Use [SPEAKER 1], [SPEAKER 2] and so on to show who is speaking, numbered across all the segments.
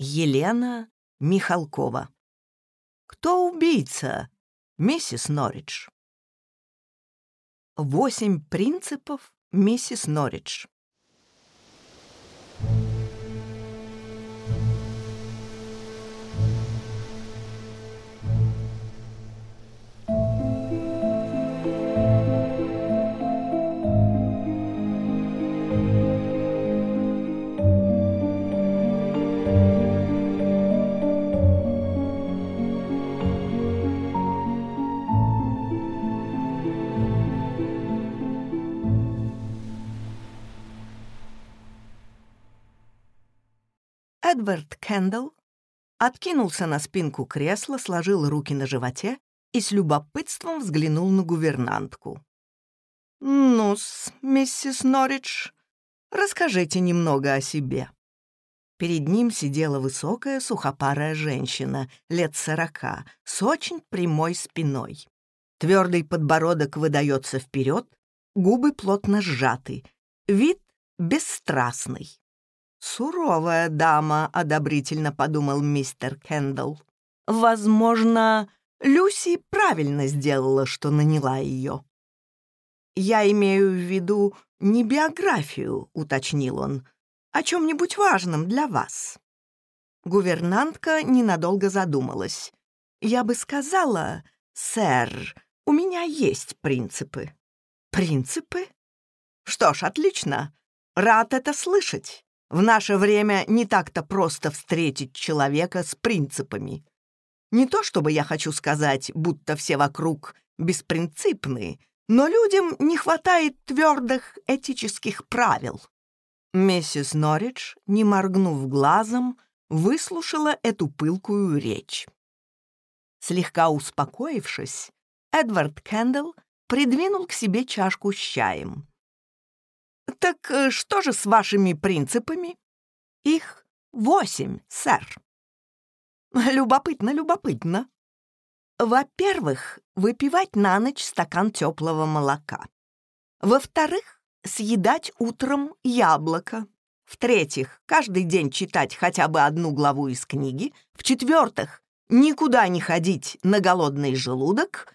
[SPEAKER 1] Елена Михалкова. Кто убийца? Миссис Норридж. Восемь принципов миссис Норридж. Эдвард Кэндл откинулся на спинку кресла, сложил руки на животе и с любопытством взглянул на гувернантку. «Ну-с, миссис Норридж, расскажите немного о себе». Перед ним сидела высокая сухопарая женщина, лет сорока, с очень прямой спиной. Твердый подбородок выдается вперед, губы плотно сжаты, вид бесстрастный. «Суровая дама», — одобрительно подумал мистер Кендалл. «Возможно, Люси правильно сделала, что наняла ее». «Я имею в виду не биографию», — уточнил он, — «о чем-нибудь важном для вас». Гувернантка ненадолго задумалась. «Я бы сказала, сэр, у меня есть принципы». «Принципы? Что ж, отлично. Рад это слышать. В наше время не так-то просто встретить человека с принципами. Не то чтобы я хочу сказать, будто все вокруг беспринципные, но людям не хватает твердых этических правил. Миссис Норридж, не моргнув глазом, выслушала эту пылкую речь. Слегка успокоившись, Эдвард Кендалл придвинул к себе чашку с чаем. «Так э, что же с вашими принципами?» «Их восемь, сэр». «Любопытно, любопытно». «Во-первых, выпивать на ночь стакан теплого молока. Во-вторых, съедать утром яблоко. В-третьих, каждый день читать хотя бы одну главу из книги. В-четвертых, никуда не ходить на голодный желудок.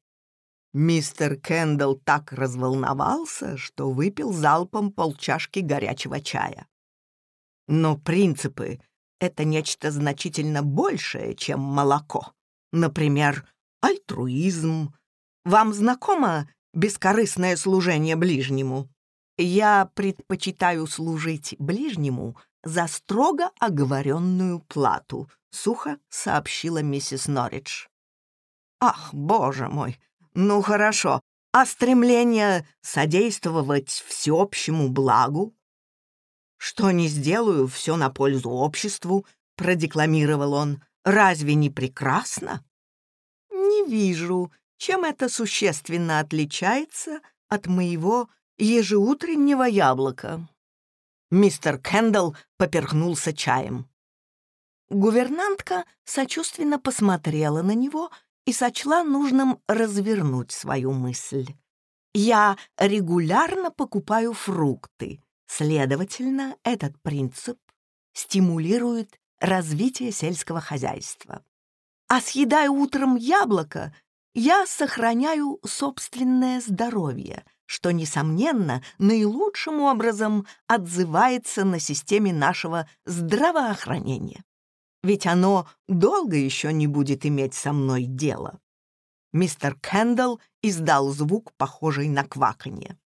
[SPEAKER 1] Мистер Кендалл смотрел на Эму Норридж со все возрастающим изумлением и, наконец, не выдержал. «Послушайте, но разве...» «Простите, я хотел сказать, э, какие же это принципы? Это обычные правила». Правила, которые соблюдаются неукоснительно, становятся принципами, спокойно возразила гувернантка. Мистер Кендалл так разволновался, что выпил залпом полчашки горячего чая. Но принципы — это нечто значительно большее, чем молоко. Например, альтруизм. Вам знакомо бескорыстное служение ближнему? Я предпочитаю служить ближнему за строго оговоренную плату, сухо сообщила миссис Норридж. Ах, боже мой, ну хорошо, а стремление содействовать всеобщему благу? Что не сделаю, все на пользу обществу, продекламировал он. Разве не прекрасно? Не вижу, чем это существенно отличается от моего ежеутреннего яблока. Мистер Кендалл поперхнулся чаем. Гувернантка сочувственно посмотрела на него и сочла нужным развернуть свою мысль. «Я регулярно покупаю фрукты. Следовательно, этот принцип стимулирует развитие сельского хозяйства. А съедая утром яблоко, я сохраняю собственное здоровье, что, несомненно, наилучшим образом отзывается на системе нашего здравоохранения ведь оно долго еще не будет иметь со мной дело. Мистер Кендалл издал звук, похожий на кваканье.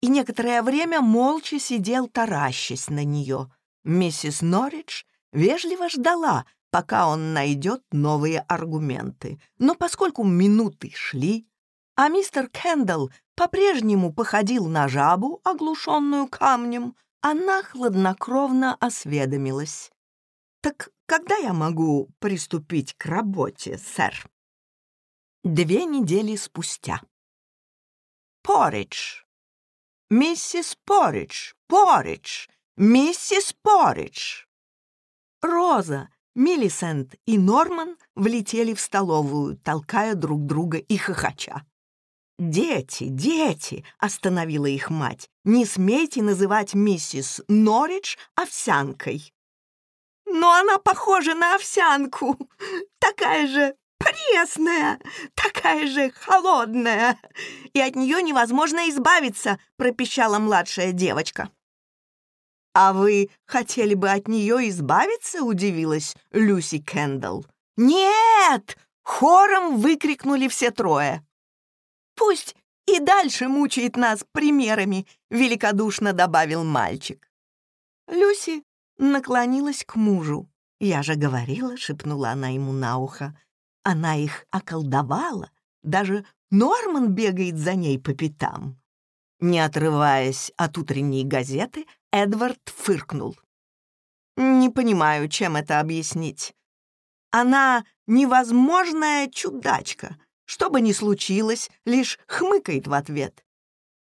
[SPEAKER 1] И некоторое время молча сидел, таращась на нее. Миссис Норридж вежливо ждала, пока он найдет новые аргументы. Но поскольку минуты шли, а мистер Кендалл по-прежнему походил на жабу, оглушенную камнем, она хладнокровно осведомилась. «Так Когда я могу приступить к работе, сэр? Две недели спустя. Поридж. Миссис Поридж, Поридж, миссис Поридж. Роза, Миллисент и Норман влетели в столовую, толкая друг друга и хохоча. «Дети, дети!» — остановила их мать. «Не смейте называть миссис Норридж овсянкой!» но она похожа на овсянку. Такая же пресная, такая же холодная. И от нее невозможно избавиться», — пропищала младшая девочка. «А вы хотели бы от нее избавиться?» — удивилась Люси Кэндалл. «Нет!» — хором выкрикнули все трое. «Пусть и дальше мучает нас примерами», — великодушно добавил мальчик. Люси наклонилась к мужу. «Я же говорила», — шепнула она ему на ухо. «Она их околдовала. Даже Норман бегает за ней по пятам». Не отрываясь от утренней газеты, Эдвард фыркнул. «Не понимаю, чем это объяснить. Она невозможная чудачка. Что бы ни случилось, лишь хмыкает в ответ.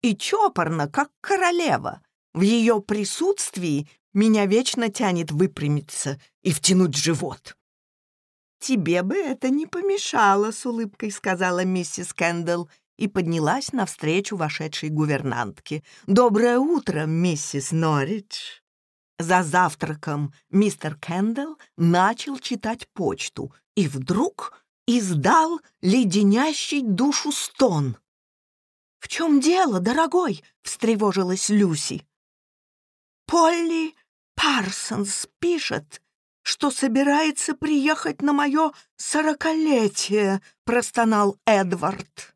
[SPEAKER 1] И чопорно, как королева. В ее присутствии меня вечно тянет выпрямиться и втянуть живот». «Тебе бы это не помешало», — с улыбкой сказала миссис Кэндалл и поднялась навстречу вошедшей гувернантке. «Доброе утро, миссис Норридж!» За завтраком мистер Кэндалл начал читать почту и вдруг издал леденящий душу стон. «В чем дело, дорогой?» — встревожилась Люси. «Полли Парсонс пишет, что собирается приехать на мое сорокалетие», — простонал Эдвард.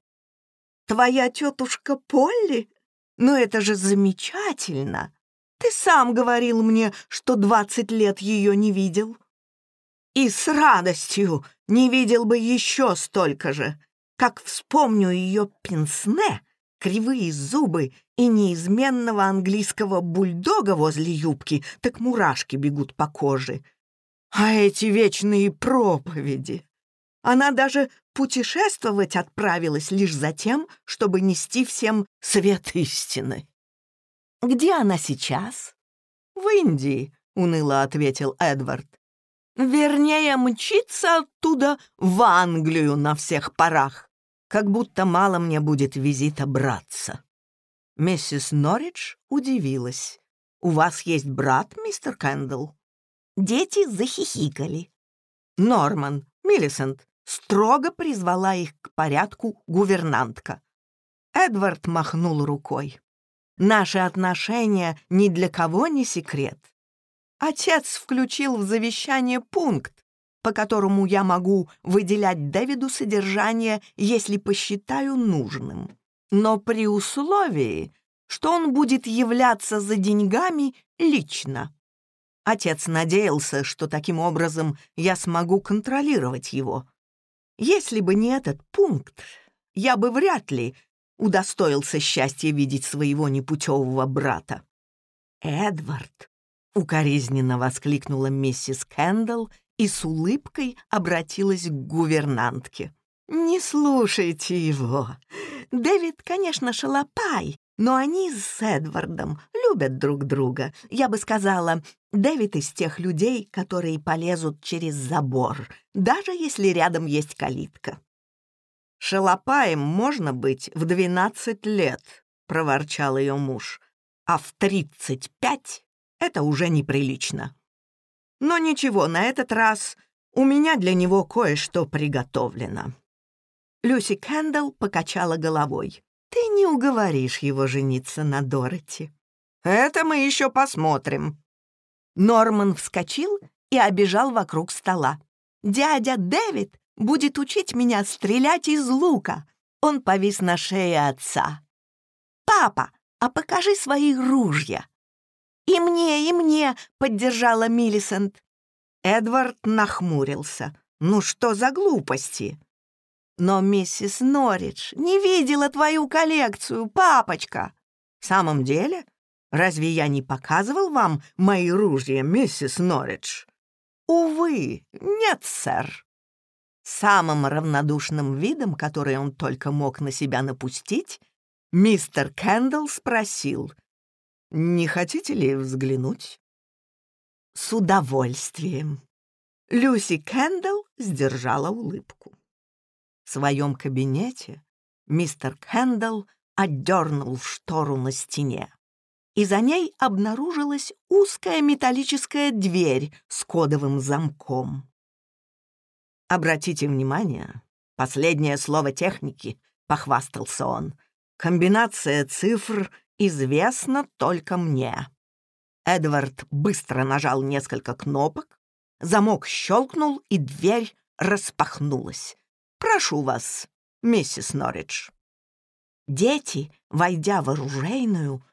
[SPEAKER 1] «Твоя тетушка Полли? Ну это же замечательно! Ты сам говорил мне, что двадцать лет ее не видел» и с радостью не видел бы еще столько же, как вспомню ее пенсне, кривые зубы и неизменного английского бульдога возле юбки, так мурашки бегут по коже. А эти вечные проповеди! Она даже путешествовать отправилась лишь за тем, чтобы нести всем свет истины. «Где она сейчас?» «В Индии», — уныло ответил Эдвард. «Вернее, мчится оттуда в Англию на всех парах как будто мало мне будет визита братца». Миссис Норридж удивилась. «У вас есть брат, мистер Кэндл?» Дети захихикали. Норман, Миллисент, строго призвала их к порядку гувернантка. Эдвард махнул рукой. «Наши отношения ни для кого не секрет. Отец включил в завещание пункт, по которому я могу выделять Дэвиду содержание, если посчитаю нужным. Но при условии, что он будет являться за деньгами лично. Отец надеялся, что таким образом я смогу контролировать его. Если бы не этот пункт, я бы вряд ли удостоился счастья видеть своего непутевого брата. Эдвард — укоризненно воскликнула миссис Кэндалл и с улыбкой обратилась к гувернантке. «Не слушайте его. Дэвид, конечно, шалопай, но они с Эдвардом любят друг друга. Я бы сказала, Дэвид из тех людей, которые полезут через забор, даже если рядом есть калитка». «Шалопаем можно быть в двенадцать лет», — проворчал ее муж, «а в тридцать пять это уже неприлично. Но ничего, на этот раз у меня для него кое-что приготовлено». Люси Кэндалл покачала головой. «Ты не уговоришь его жениться на Дороти». «Это мы еще посмотрим». Норман вскочил и обежал вокруг стола. «Дядя Дэвид будет учить меня стрелять из лука». Он повис «И мне, и мне!» — поддержала Миллисент. Эдвард нахмурился. «Ну что за глупости?» «Но миссис Норридж не видела твою коллекцию, папочка!» «В самом деле? Разве я не показывал вам мои ружья, миссис Норридж?» «Увы, нет, сэр». Самым равнодушным видом, который он только мог на себя напустить, мистер Кэндл спросил, не хотите ли взглянуть? С удовольствием. Люси Кэндалл сдержала улыбку. В своем кабинете мистер Кэндалл отдернул штору на стене, и за ней обнаружилась узкая металлическая дверь с кодовым замком. «Обратите внимание, последнее слово техники», — похвастался он, — «комбинация цифр известна только мне». Эдвард быстро нажал несколько кнопок, замок щелкнул, и дверь распахнулась. «Прошу вас, миссис Норридж». Дети, войдя в оружейную,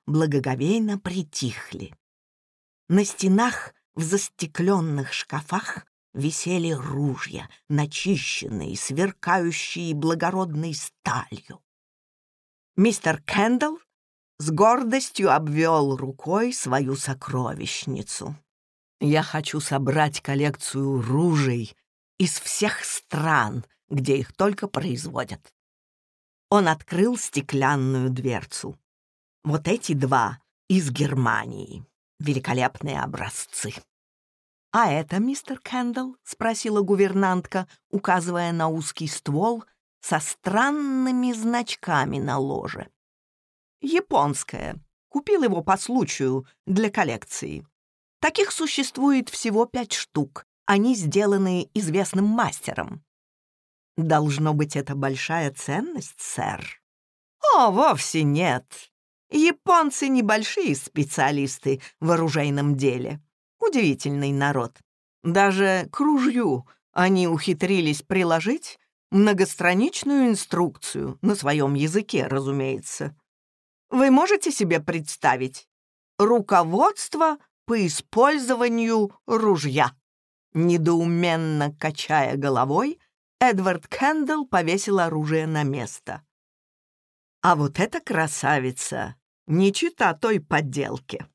[SPEAKER 1] благоговейно притихли. На стенах в застекленных шкафах висели ружья, начищенные, сверкающие благородной сталью. Мистер Кэндалл с гордостью обвел рукой свою сокровищницу. «Я хочу собрать коллекцию ружей из всех стран, где их только производят. Он открыл стеклянную дверцу. Вот эти два из Германии. Великолепные образцы. «А это, мистер Кэндалл?» — спросила гувернантка, указывая на узкий ствол со странными значками на ложе. «Японское. Купил его по случаю для коллекции. Таких существует всего пять штук. Они сделаны известным мастером. Должно быть, это большая ценность, сэр. О, вовсе нет. Японцы небольшие специалисты в оружейном деле. Удивительный народ. Даже к ружью они ухитрились приложить многостраничную инструкцию на своем языке, разумеется. Вы можете себе представить? Руководство по использованию ружья. Недоуменно качая головой, Эдвард Кэндл повесил оружие на место. А вот эта красавица, не чита той подделки.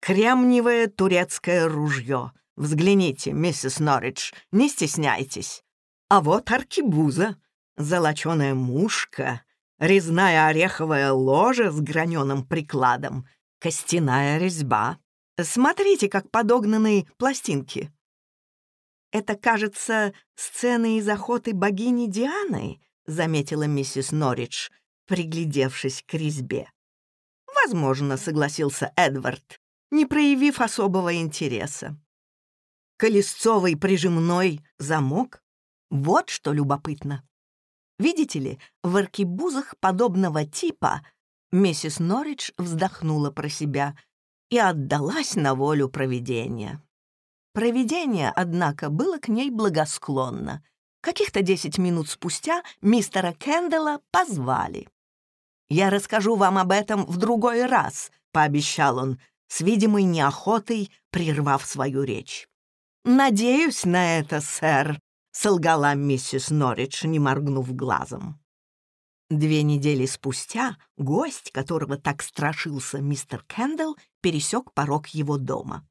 [SPEAKER 1] Кремниевое турецкое ружье. Взгляните, миссис Норридж, не стесняйтесь. А вот аркибуза, золоченая мушка, резная ореховая ложа с граненым прикладом, костяная резьба. Смотрите, как подогнанные пластинки. Это, кажется, сцены из охоты богини Дианы, заметила миссис Норридж, приглядевшись к резьбе. Возможно, согласился Эдвард, не проявив особого интереса. Колесцовый прижимной замок — вот что любопытно. Видите ли, в аркибузах подобного типа миссис Норридж вздохнула про себя и отдалась на волю провидения. Провидение, однако, было к ней благосклонно. Каких-то десять минут спустя мистера Кэндалла позвали. «Я расскажу вам об этом в другой раз», — пообещал он, с видимой неохотой прервав свою речь. «Надеюсь на это, сэр», — солгала миссис Норридж, не моргнув глазом. Две недели спустя гость, которого так страшился мистер Кэндалл, пересек порог его дома.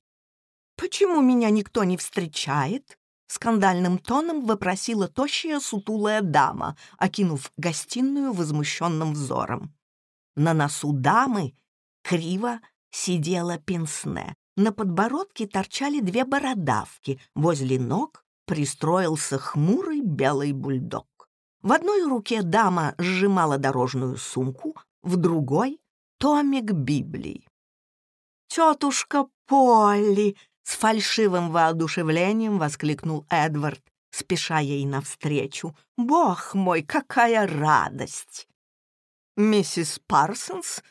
[SPEAKER 1] «Почему меня никто не встречает?» Скандальным тоном вопросила тощая сутулая дама, окинув гостиную возмущенным взором. На носу дамы криво сидела пенсне. На подбородке торчали две бородавки, возле ног пристроился хмурый белый бульдог. В одной руке дама сжимала дорожную сумку, в другой — томик Библии. «Тетушка Полли!» С фальшивым воодушевлением воскликнул Эдвард, спеша ей навстречу. «Бог мой, какая радость!» Миссис Парсонс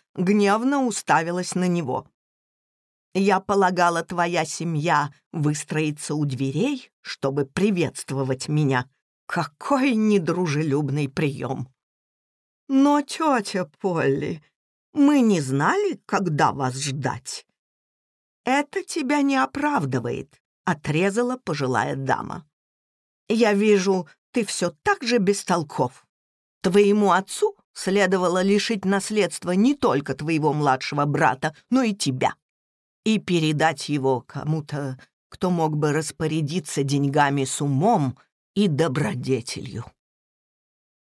[SPEAKER 1] гневно уставилась на него. «Я полагала, твоя семья выстроится у дверей, чтобы приветствовать меня. Какой недружелюбный прием!» «Но, тетя Полли, мы не знали, когда вас ждать. «Это тебя не оправдывает», — отрезала пожилая дама. «Я вижу, ты все так же бестолков. Твоему отцу следовало лишить наследства не только твоего младшего брата, но и тебя, и передать его кому-то, кто мог бы распорядиться деньгами с умом и добродетелью.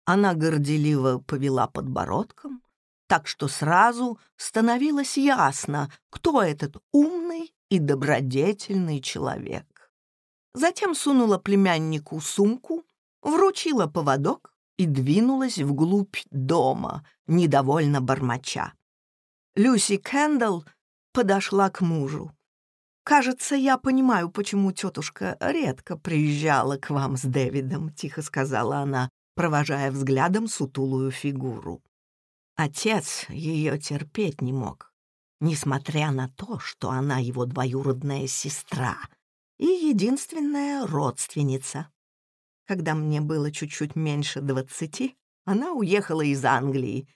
[SPEAKER 1] Она горделиво повела подбородком, так что сразу становилось ясно, кто этот умный и добродетельный человек. Затем сунула племяннику сумку, вручила поводок и двинулась вглубь дома, недовольно бормоча. Люси Кэндалл подошла к мужу. «Кажется, я понимаю, почему тетушка редко приезжала к вам с Дэвидом», — тихо сказала она, провожая взглядом сутулую фигуру. Отец ее терпеть не мог, несмотря на то, что она его двоюродная сестра и единственная родственница. Когда мне было чуть-чуть меньше двадцати, она уехала из Англии,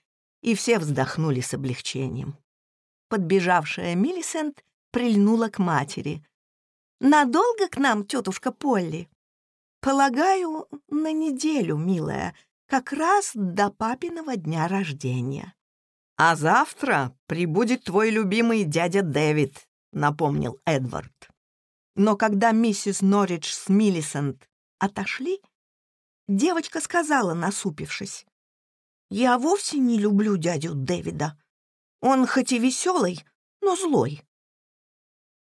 [SPEAKER 1] и все вздохнули с облегчением. подбежавшая Миллисент прильнула к матери. «Надолго к нам, тетушка Полли?» «Полагаю, на неделю, милая, как раз до папиного дня рождения». «А завтра прибудет твой любимый дядя Дэвид», — напомнил Эдвард. Но когда миссис Норридж с Миллисент отошли, девочка сказала, насупившись, «Я вовсе не люблю дядю Дэвида. Он хоть и веселый, но злой.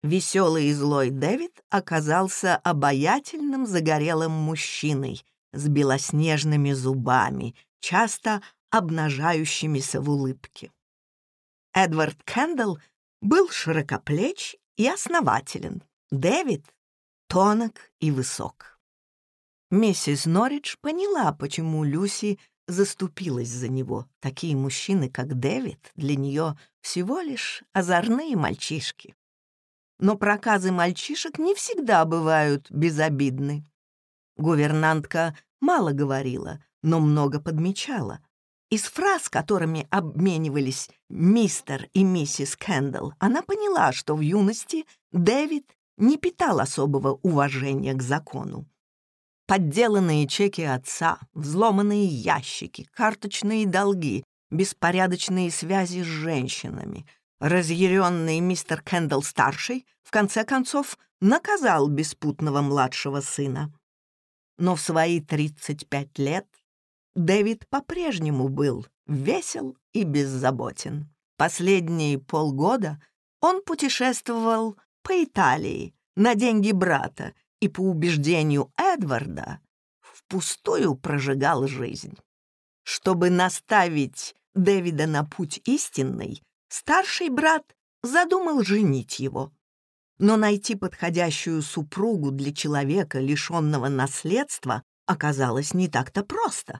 [SPEAKER 1] Веселый и злой Дэвид оказался обаятельным загорелым мужчиной с белоснежными зубами, часто обнажающимися в улыбке. Эдвард Кендалл был широкоплеч и основателен. Дэвид — тонок и высок. Миссис Норридж поняла, почему Люси заступилась за него. Такие мужчины, как Дэвид, для нее всего лишь озорные мальчишки но проказы мальчишек не всегда бывают безобидны. Гувернантка мало говорила, но много подмечала. Из фраз, которыми обменивались мистер и миссис Кэндалл, она поняла, что в юности Дэвид не питал особого уважения к закону. подделанные чеки отца, взломанные ящики, карточные долги, беспорядочные связи с женщинами. Разъяренный мистер Кендалл старший в конце концов, наказал беспутного младшего сына. Но в свои 35 лет Дэвид по-прежнему был весел и беззаботен. Последние полгода он путешествовал по Италии на деньги брата и по убеждению Эдварда, впустую прожигал жизнь. Чтобы наставить Дэвида на путь истинный, старший брат задумал женить его. Но найти подходящую супругу для человека, лишенного наследства, оказалось не так-то просто.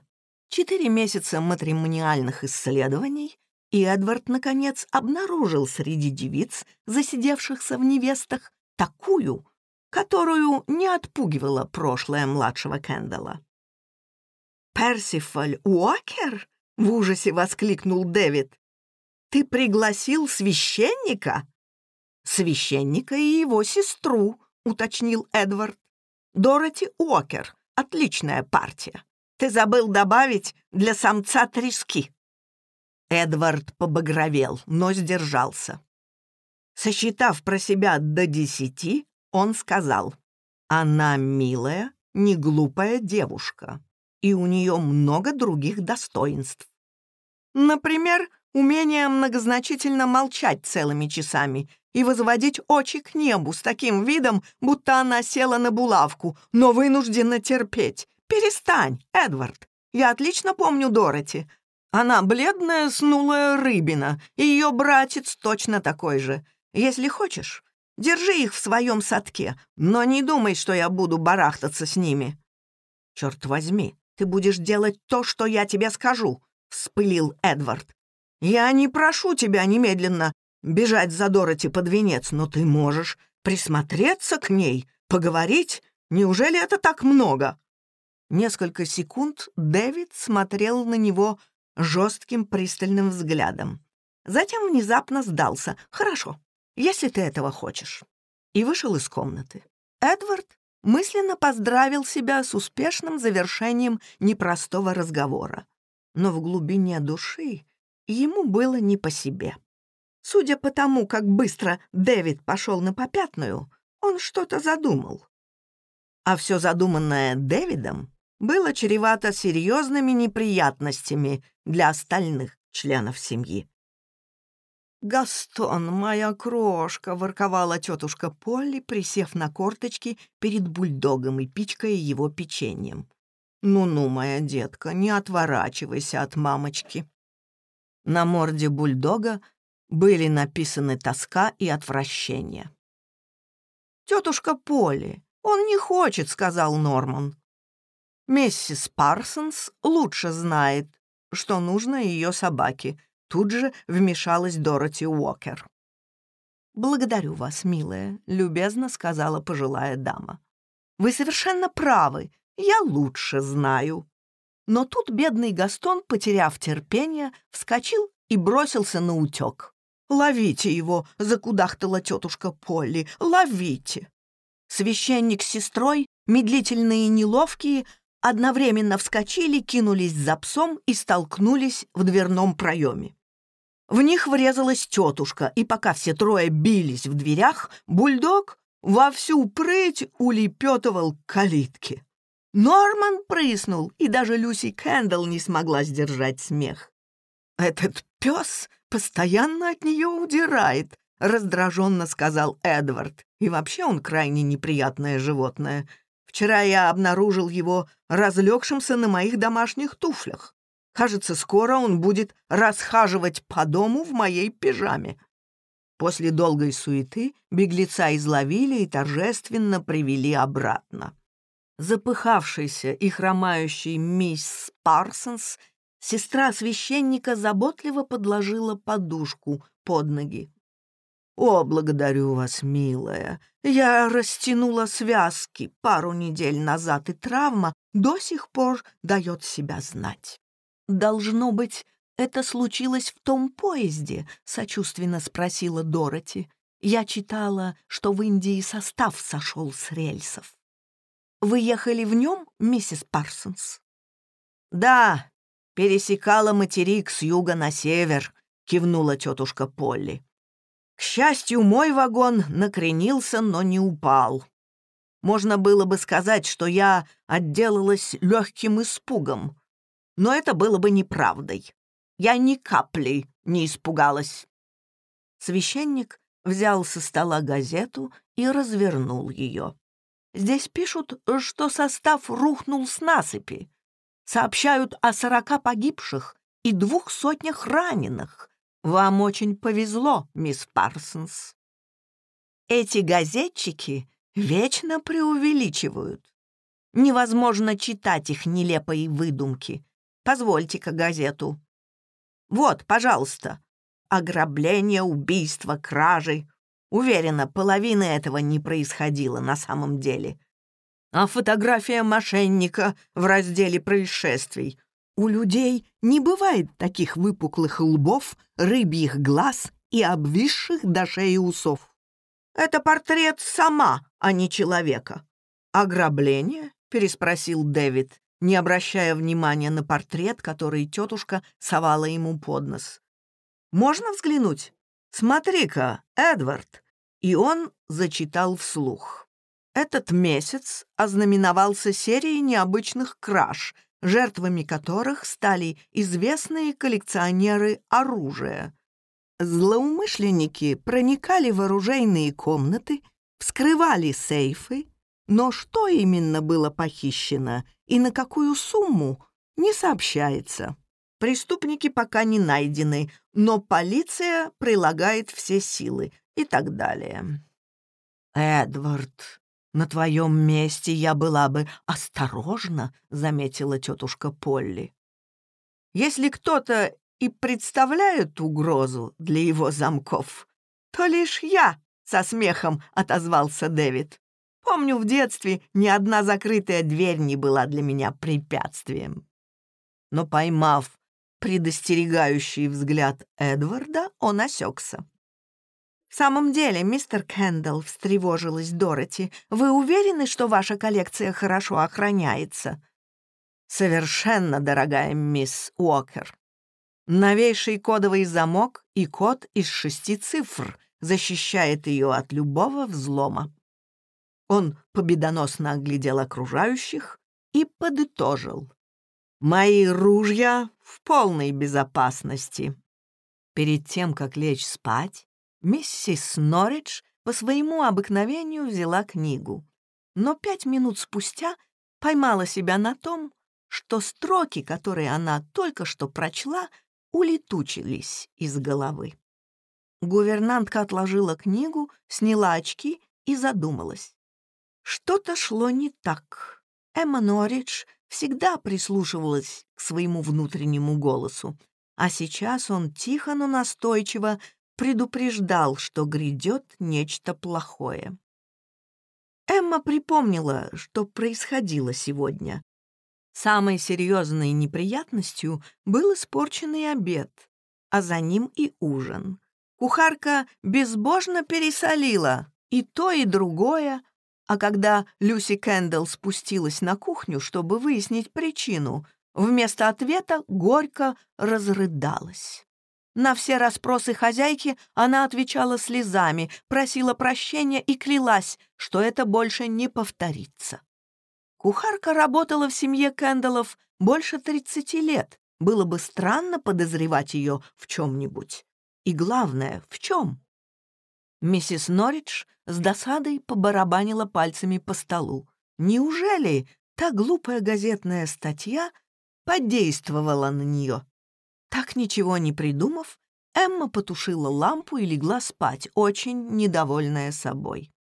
[SPEAKER 1] Четыре месяца матримониальных исследований, и Эдвард, наконец, обнаружил среди девиц, засидевшихся в невестах, такую, которую не отпугивало прошлое младшего Кэндала. «Персифаль Уокер?» — в ужасе воскликнул Дэвид. «Ты пригласил священника?» «Священника и его сестру», — уточнил Эдвард. «Дороти Уокер. Отличная партия. Ты забыл добавить для самца трески». Эдвард побагровел, но сдержался. Сосчитав про себя до десяти, он сказал, «Она милая, не глупая девушка, и у нее много других достоинств. Например, умение многозначительно молчать целыми часами и возводить очи к небу с таким видом, будто она села на булавку, но вынуждена терпеть. Перестань, Эдвард. Я отлично помню Дороти. Она бледная, снулая рыбина, и ее братец точно такой же. Если хочешь, держи их в своем садке, но не думай, что я буду барахтаться с ними. Черт возьми, ты будешь делать то, что я тебе скажу, — вспылил Эдвард. Я не прошу тебя немедленно бежать за Дороти под венец, но ты можешь присмотреться к ней, поговорить. Неужели это так много?» Несколько секунд Дэвид смотрел на него жестким пристальным взглядом. Затем внезапно сдался. «Хорошо, если ты этого хочешь». И вышел из комнаты. Эдвард мысленно поздравил себя с успешным завершением непростого разговора. Но в глубине души ему было не по себе. Судя по тому, как быстро Дэвид пошел на попятную, он что-то задумал. А все задуманное Дэвидом было чревато серьезными неприятностями для остальных членов семьи. «Гастон, моя крошка!» — ворковала тетушка Полли, присев на корточки перед бульдогом и пичкая его печеньем. «Ну-ну, моя детка, не отворачивайся от мамочки». На морде бульдога были написаны тоска и отвращение. «Тетушка Полли, он не хочет», — сказал Норман. «Миссис Парсонс лучше знает, что нужно ее собаке», Тут же вмешалась Дороти Уокер. «Благодарю вас, милая», — любезно сказала пожилая дама. «Вы совершенно правы, я лучше знаю». Но тут бедный Гастон, потеряв терпение, вскочил и бросился на утек. «Ловите его!» — закудахтала тетушка Полли. «Ловите!» Священник с сестрой, медлительные и неловкие, одновременно вскочили, кинулись за псом и столкнулись в дверном проеме. В них врезалась тетушка, и пока все трое бились в дверях, бульдог во всю прыть улепетывал к калитке. Норман прыснул, и даже Люси Кэндалл не смогла сдержать смех. «Этот пес постоянно от нее удирает», — раздраженно сказал Эдвард. «И вообще он крайне неприятное животное. Вчера я обнаружил его разлегшимся на моих домашних туфлях. Кажется, скоро он будет расхаживать по дому в моей пижаме. После долгой суеты беглеца изловили и торжественно привели обратно. Запыхавшийся и хромающий мисс Парсонс, сестра священника заботливо подложила подушку под ноги. «О, благодарю вас, милая. Я растянула связки пару недель назад, и травма до сих пор дает себя знать». «Должно быть, это случилось в том поезде?» — сочувственно спросила Дороти. «Я читала, что в Индии состав сошел с рельсов». «Вы ехали в нем, миссис Парсонс?» «Да, пересекала материк с юга на север», — кивнула тетушка Полли. «К счастью, мой вагон накренился, но не упал. Можно было бы сказать, что я отделалась легким испугом, но это было бы неправдой. Я ни капли не испугалась. Священник взял со стола газету и развернул ее. Здесь пишут, что состав рухнул с насыпи. Сообщают о сорока погибших и двух сотнях раненых. Вам очень повезло, мисс Парсонс. Эти газетчики вечно преувеличивают. Невозможно читать их нелепые выдумки. Позвольте-ка газету». «Вот, пожалуйста. Ограбление, убийство, кражи. Уверена, половины этого не происходило на самом деле. А фотография мошенника в разделе происшествий. У людей не бывает таких выпуклых лбов, рыбьих глаз и обвисших до шеи усов. Это портрет сама, а не человека. «Ограбление?» — переспросил Дэвид. не обращая внимания на портрет, который тетушка совала ему под нос. «Можно взглянуть? Смотри-ка, Эдвард!» И он зачитал вслух. Этот месяц ознаменовался серией необычных краж, жертвами которых стали известные коллекционеры оружия. Злоумышленники проникали в оружейные комнаты, вскрывали сейфы, но что именно было похищено и на какую сумму, не сообщается. Преступники пока не найдены, но полиция прилагает все силы и так далее. «Эдвард, на твоем месте я была бы осторожна», — заметила тетушка Полли. «Если кто-то и представляет угрозу для его замков, то лишь я», — со смехом отозвался Дэвид. Помню, в детстве ни одна закрытая дверь не была для меня препятствием. Но поймав предостерегающий взгляд Эдварда, он осекся. «В самом деле, мистер Кендалл, встревожилась Дороти, «вы уверены, что ваша коллекция хорошо охраняется?» «Совершенно, дорогая мисс Уокер. Новейший кодовый замок и код из шести цифр защищает ее от любого взлома. Он победоносно оглядел окружающих и подытожил. «Мои ружья в полной безопасности». Перед тем, как лечь спать, миссис Норридж по своему обыкновению взяла книгу, но пять минут спустя поймала себя на том, что строки, которые она только что прочла, улетучились из головы. Гувернантка отложила книгу, сняла очки и задумалась. Что-то шло не так. Эмма Норридж всегда прислушивалась к своему внутреннему голосу, а сейчас он тихо, но настойчиво предупреждал, что грядет нечто плохое. Эмма припомнила, что происходило сегодня. Самой серьезной неприятностью был испорченный обед, а за ним и ужин. Кухарка безбожно пересолила и то, и другое, а когда Люси Кэндалл спустилась на кухню, чтобы выяснить причину, вместо ответа горько разрыдалась. На все расспросы хозяйки она отвечала слезами, просила прощения и клялась, что это больше не повторится. Кухарка работала в семье Кэндаллов больше 30 лет. Было бы странно подозревать ее в чем-нибудь. И главное, в чем? Миссис Норридж с досадой побарабанила пальцами по столу. Неужели та глупая газетная статья подействовала на нее? Так ничего не придумав, Эмма потушила лампу и легла спать, очень недовольная собой.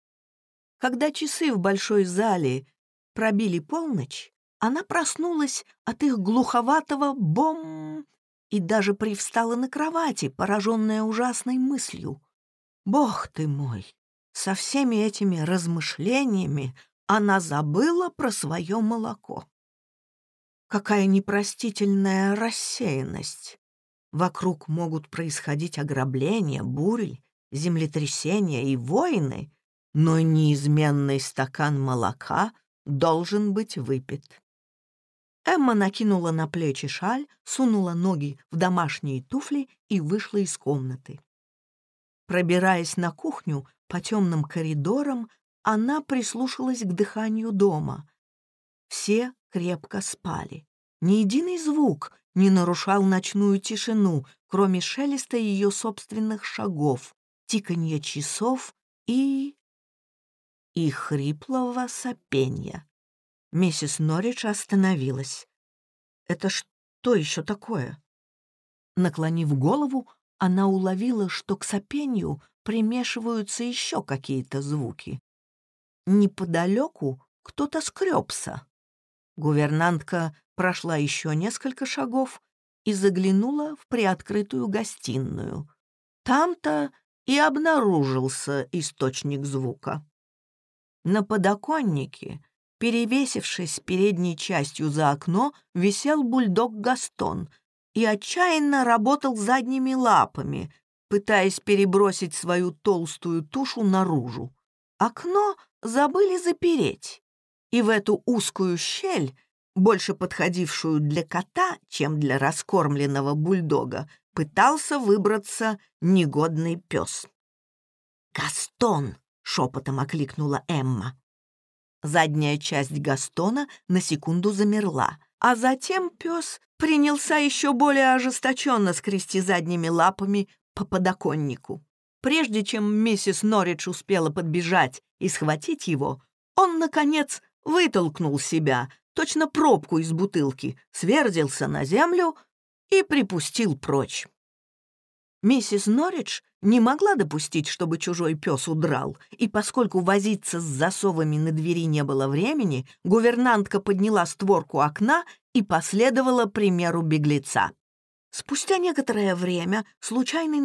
[SPEAKER 1] Когда часы в большой зале пробили полночь, она проснулась от их глуховатого бом и даже привстала на кровати, пораженная ужасной мыслью. «Бог ты мой!» Со всеми этими размышлениями она забыла про свое молоко. Какая непростительная рассеянность! Вокруг могут происходить ограбления, бури, землетрясения и войны, но неизменный стакан молока должен быть выпит. Эмма накинула на плечи шаль, сунула ноги в домашние туфли и вышла из комнаты. Пробираясь на кухню по темным коридорам, она прислушалась к дыханию дома. Все крепко спали. Ни единый звук не нарушал ночную тишину, кроме шелеста ее собственных шагов, тиканья часов и... и хриплого сопения. Миссис Норридж остановилась. «Это что еще такое?» Наклонив голову, она уловила, что к сопению примешиваются еще какие-то звуки. Неподалеку кто-то скребся. Гувернантка прошла еще несколько шагов и заглянула в приоткрытую гостиную. Там-то и обнаружился источник звука. На подоконнике, перевесившись передней частью за окно, висел бульдог Гастон — и отчаянно работал задними лапами, пытаясь перебросить свою толстую тушу наружу. Окно забыли запереть, и в эту узкую щель, больше подходившую для кота, чем для раскормленного бульдога, пытался выбраться негодный пес. «Гастон!» — шепотом окликнула Эмма. Задняя часть Гастона на секунду замерла, а затем пес принялся еще более ожесточенно скрести задними лапами по подоконнику. Прежде чем миссис Норридж успела подбежать и схватить его, он, наконец, вытолкнул себя, точно пробку из бутылки, сверзился на землю и припустил прочь. Миссис Норридж не могла допустить, чтобы чужой пес удрал, и поскольку возиться с засовами на двери не было времени, гувернантка подняла створку окна и последовала примеру беглеца. Спустя некоторое время случайный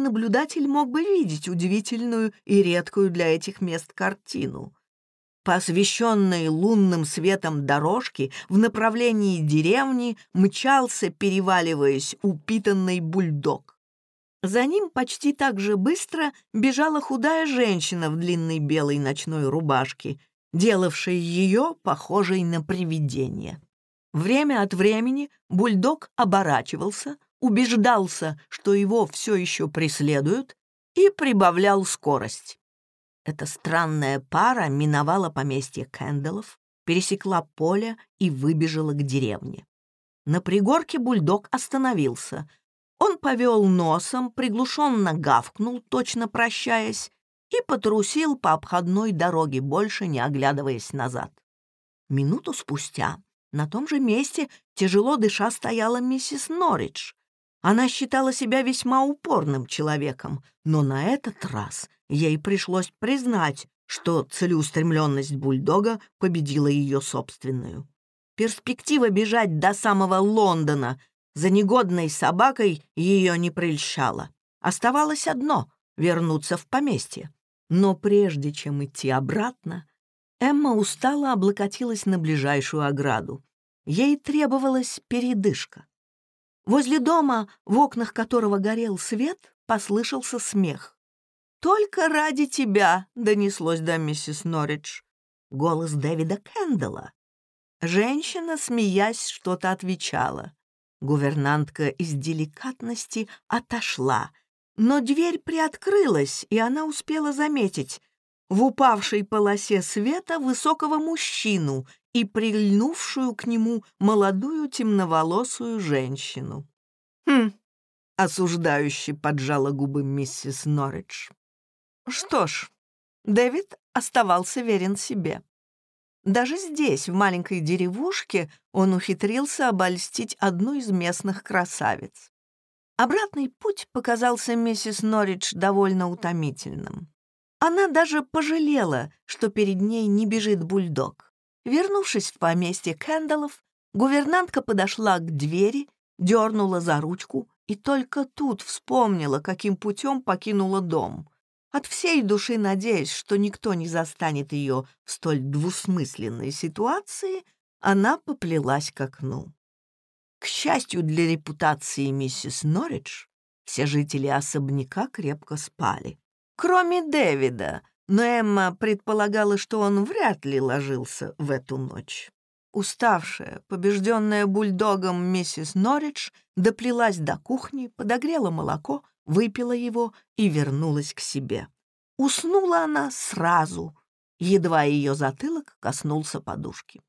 [SPEAKER 1] наблюдатель мог бы видеть удивительную и редкую для этих мест картину. По освещенной лунным светом дорожке в направлении деревни мчался, переваливаясь, упитанный бульдог. За ним почти так же быстро бежала худая женщина в длинной белой ночной рубашке, делавшая ее похожей на привидение. Время от времени бульдог оборачивался, убеждался, что его все еще преследуют, и прибавлял скорость. Эта странная пара миновала поместье Кэндаллов, пересекла поле и выбежала к деревне. На пригорке бульдог остановился. Он повел носом, приглушенно гавкнул, точно прощаясь, и потрусил по обходной дороге, больше не оглядываясь назад. Минуту спустя на том же месте, тяжело дыша, стояла миссис Норридж. Она считала себя весьма упорным человеком, но на этот раз ей пришлось признать, что целеустремленность бульдога победила ее собственную. Перспектива бежать до самого Лондона за негодной собакой ее не прельщала. Оставалось одно — вернуться в поместье. Но прежде чем идти обратно, Эмма устало облокотилась на ближайшую ограду. Ей требовалась передышка. Возле дома, в окнах которого горел свет, послышался смех. «Только ради тебя!» — донеслось до миссис Норридж. Голос Дэвида Кэндалла. Женщина, смеясь, что-то отвечала. Гувернантка из деликатности отошла, но дверь приоткрылась, и она успела заметить в упавшей полосе света высокого мужчину и прильнувшую к нему молодую темноволосую женщину. «Хм!» — осуждающе поджала губы миссис Норридж. «Что ж, Дэвид оставался верен себе. Даже здесь, в маленькой деревушке, он ухитрился обольстить одну из местных красавиц. Обратный путь показался миссис Норридж довольно утомительным. Она даже пожалела, что перед ней не бежит бульдог. Вернувшись в поместье Кэндаллов, гувернантка подошла к двери, дернула за ручку и только тут вспомнила, каким путем покинула дом от всей души надеясь, что никто не застанет ее в столь двусмысленной ситуации, она поплелась к окну. К счастью для репутации миссис Норридж, все жители особняка крепко спали. Кроме Дэвида, но Эмма предполагала, что он вряд ли ложился в эту ночь. Уставшая, побежденная бульдогом миссис Норридж доплелась до кухни, подогрела молоко, выпила его и вернулась к себе. Уснула она сразу, едва ее затылок коснулся подушки.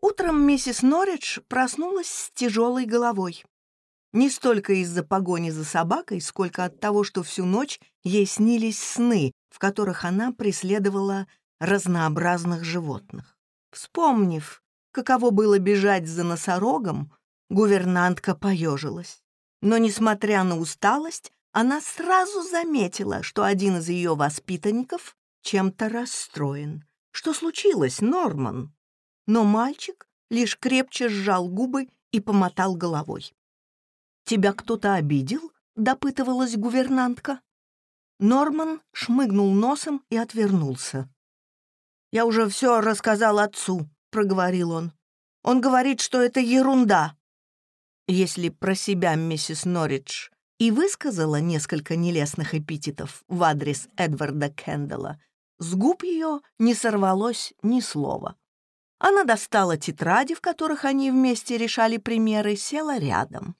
[SPEAKER 1] Утром миссис Норридж проснулась с тяжелой головой. Не столько из-за погони за собакой, сколько от того, что всю ночь ей снились сны, в которых она преследовала разнообразных животных. Вспомнив, каково было бежать за носорогом, гувернантка поежилась. Но, несмотря на усталость, она сразу заметила, что один из ее воспитанников чем-то расстроен. «Что случилось, Норман?» Но мальчик лишь крепче сжал губы и помотал головой. «Тебя кто-то обидел?» — допытывалась гувернантка. Норман шмыгнул носом и отвернулся. «Я уже все рассказал отцу», — проговорил он. «Он говорит, что это ерунда если про себя миссис Норридж и высказала несколько нелестных эпитетов в адрес Эдварда Кэндала, с губ ее не сорвалось ни слова. Она достала тетради, в которых они вместе решали примеры, села рядом.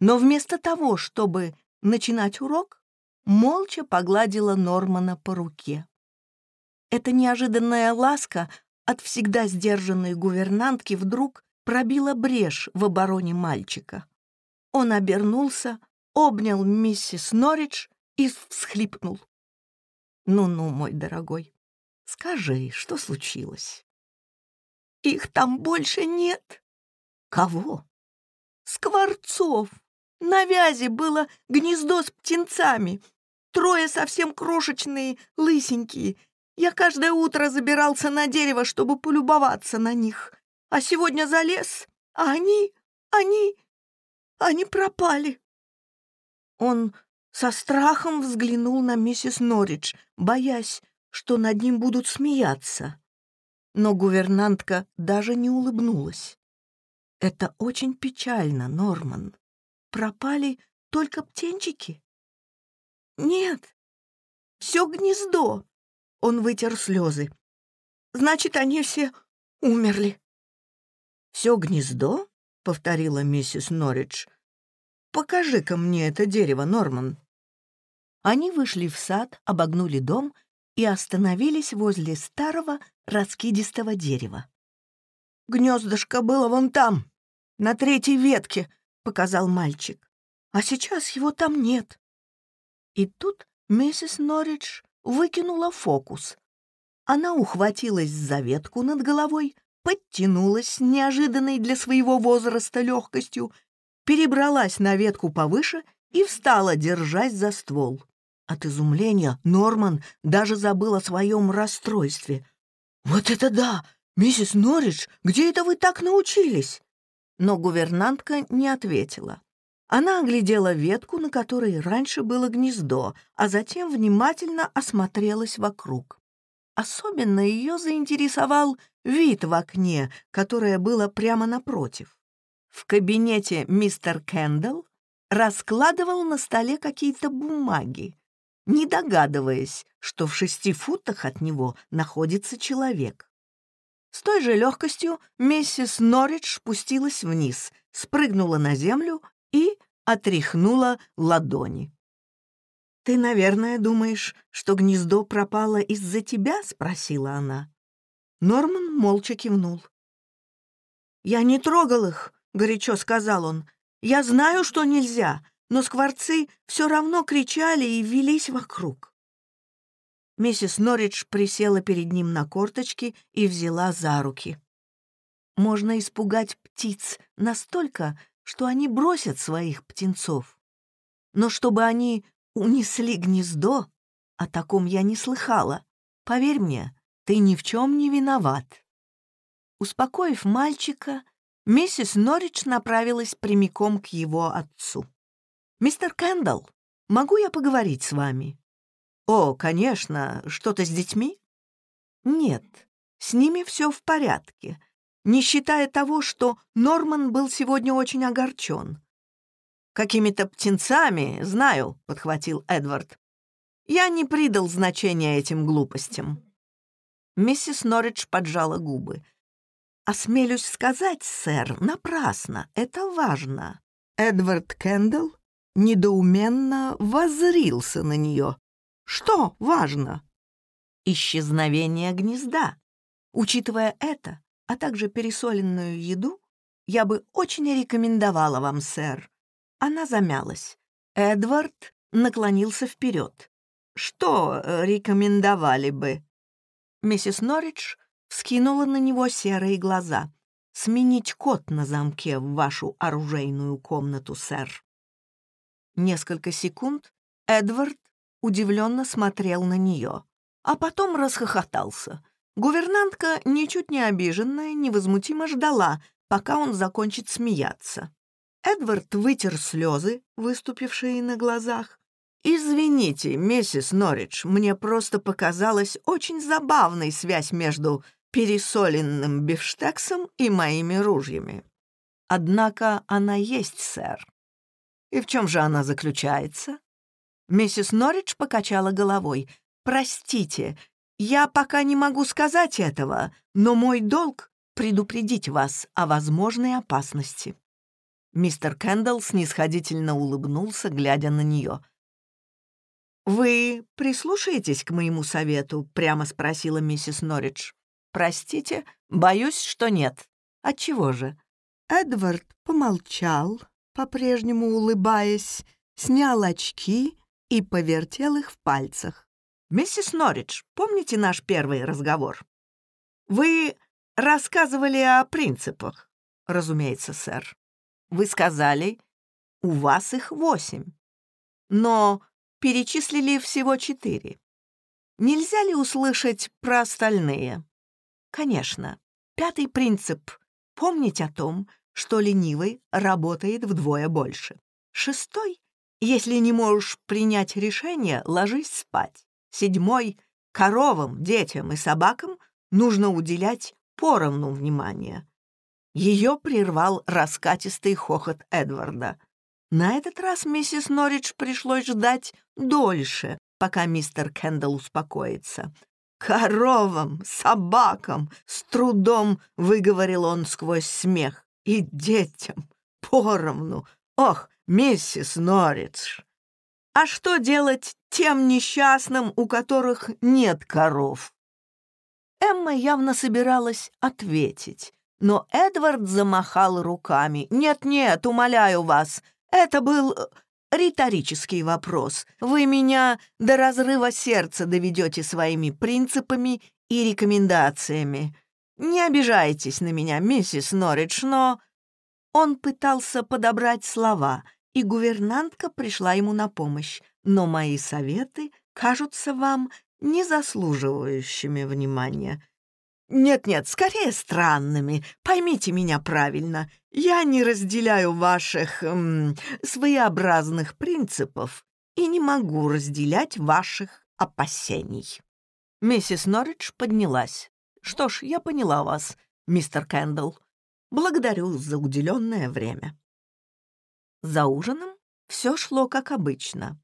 [SPEAKER 1] Но вместо того, чтобы начинать урок, молча погладила Нормана по руке. Эта неожиданная ласка от всегда сдержанной гувернантки вдруг пробила брешь в обороне мальчика. Он обернулся, обнял миссис Норридж и всхлипнул. «Ну-ну, мой дорогой, скажи, что случилось?» «Их там больше нет». «Кого?» «Скворцов. На вязи было гнездо с птенцами. Трое совсем крошечные, лысенькие. Я каждое утро забирался на дерево, чтобы полюбоваться на них. а сегодня залез, а они, они, они пропали. Он со страхом взглянул на миссис Норридж, боясь, что над ним будут смеяться. Но гувернантка даже не улыбнулась. «Это очень печально, Норман. Пропали только птенчики?» «Нет, все гнездо!» Он вытер слезы. «Значит, они все умерли. «Все гнездо?» — повторила миссис Норридж. «Покажи-ка мне это дерево, Норман». Они вышли в сад, обогнули дом и остановились возле старого раскидистого дерева. «Гнездышко было вон там, на третьей ветке», — показал мальчик. «А сейчас его там нет». И тут миссис Норридж выкинула фокус. Она ухватилась за ветку над головой, подтянулась с неожиданной для своего возраста легкостью, перебралась на ветку повыше и встала, держась за ствол. От изумления Норман даже забыл о своем расстройстве. «Вот это да! Миссис Норридж, где это вы так научились?» Но гувернантка не ответила. Она оглядела ветку, на которой раньше было гнездо, а затем внимательно осмотрелась вокруг. Особенно ее заинтересовал вид в окне, которое было прямо напротив. В кабинете мистер Кендалл раскладывал на столе какие-то бумаги, не догадываясь, что в шести футах от него находится человек. С той же легкостью миссис Норридж спустилась вниз, спрыгнула на землю и отряхнула ладони. «Ты, наверное, думаешь, что гнездо пропало из-за тебя?» — спросила она. Норман молча кивнул. «Я не трогал их», — горячо сказал он. «Я знаю, что нельзя, но скворцы все равно кричали и велись вокруг». Миссис Норридж присела перед ним на корточки и взяла за руки. «Можно испугать птиц настолько, что они бросят своих птенцов. Но чтобы они унесли гнездо, о таком я не слыхала. Поверь мне, ты ни в чем не виноват». Успокоив мальчика, миссис Норридж направилась прямиком к его отцу. «Мистер Кэндалл, могу я поговорить с вами?» «О, конечно, что-то с детьми?» «Нет, с ними все в порядке, не считая того, что Норман был сегодня очень огорчен». «Какими-то птенцами, знаю», — подхватил Эдвард. «Я не придал значения этим глупостям». Миссис Норридж поджала губы. «Осмелюсь сказать, сэр, напрасно, это важно». Эдвард Кэндалл недоуменно воззрился на нее. «Что важно?» «Исчезновение гнезда. Учитывая это, а также пересоленную еду, я бы очень рекомендовала вам, сэр, она замялась. Эдвард наклонился вперед. «Что э, рекомендовали бы?» Миссис Норридж вскинула на него серые глаза. «Сменить код на замке в вашу оружейную комнату, сэр». Несколько секунд Эдвард удивленно смотрел на нее, а потом расхохотался. Гувернантка, ничуть не обиженная, невозмутимо ждала, пока он закончит смеяться. Эдвард вытер слезы, выступившие на глазах, «Извините, миссис Норридж, мне просто показалась очень забавной связь между пересоленным бифштексом и моими ружьями. Однако она есть, сэр. И в чем же она заключается?» Миссис Норридж покачала головой. «Простите, я пока не могу сказать этого, но мой долг — предупредить вас о возможной опасности». Мистер Кэндалл снисходительно улыбнулся, глядя на нее. «Вы прислушаетесь к моему совету?» — прямо спросила миссис Норридж. «Простите, боюсь, что нет. Отчего же?» Эдвард помолчал, по-прежнему улыбаясь, снял очки и повертел их в пальцах. «Миссис Норридж, помните наш первый разговор? Вы рассказывали о принципах, разумеется, сэр. Вы сказали, у вас их восемь, но перечислили всего четыре. Нельзя ли услышать про остальные? Конечно. Пятый принцип — помнить о том, что ленивый работает вдвое больше. Шестой — если не можешь принять решение, ложись спать. Седьмой — коровам, детям и собакам нужно уделять поровну внимания. Ее прервал раскатистый хохот Эдварда — на этот раз миссис Норридж пришлось ждать дольше, пока мистер Кендалл успокоится. «Коровам, собакам!» — с трудом выговорил он сквозь смех. «И детям! Поровну! Ох, миссис Норридж!» «А что делать тем несчастным, у которых нет коров?» Эмма явно собиралась ответить, но Эдвард замахал руками. «Нет-нет, умоляю вас, это был э, риторический вопрос. Вы меня до разрыва сердца доведете своими принципами и рекомендациями. Не обижайтесь на меня, миссис Норридж, но...» Он пытался подобрать слова, и гувернантка пришла ему на помощь. «Но мои советы кажутся вам незаслуживающими внимания. не заслуживающими внимания. Нет-нет, скорее странными. Поймите меня правильно. Я не разделяю ваших эм, своеобразных принципов и не могу разделять ваших опасений. Миссис Норридж поднялась. «Что ж, я поняла вас, мистер Кэндалл. Благодарю за уделенное время». За ужином все шло как обычно,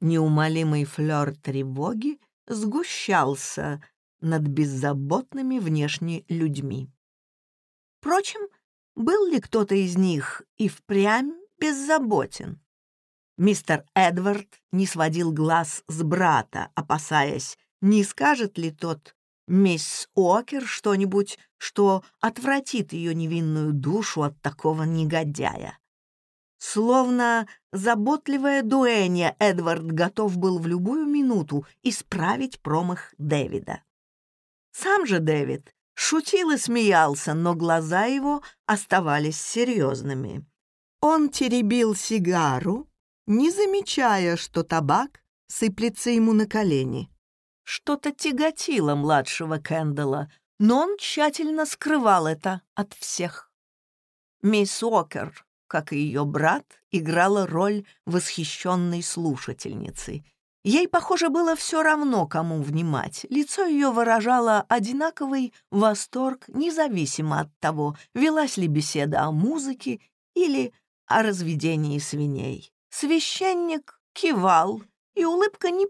[SPEAKER 1] но чуткое ухо миссис Норридж резали нотки фальши в чьем-то голосе. Неумолимый флёр тревоги сгущался над беззаботными внешне людьми. Впрочем, был ли кто-то из них и впрямь беззаботен? Мистер Эдвард не сводил глаз с брата, опасаясь, не скажет ли тот мисс Окер что-нибудь, что отвратит ее невинную душу от такого негодяя. Словно заботливая дуэнья, Эдвард готов был в любую минуту исправить промах Дэвида. Сам же Дэвид шутил и смеялся, но глаза его оставались серьезными. Он теребил сигару, не замечая, что табак сыплется ему на колени. Что-то тяготило младшего Кэндала, но он тщательно скрывал это от всех. Мисс Уокер, как и ее брат, играла роль восхищенной слушательницы. Ей, похоже, было все равно, кому внимать. Лицо ее выражало одинаковый восторг, независимо от того, велась ли беседа о музыке или о разведении свиней. Священник кивал, и улыбка не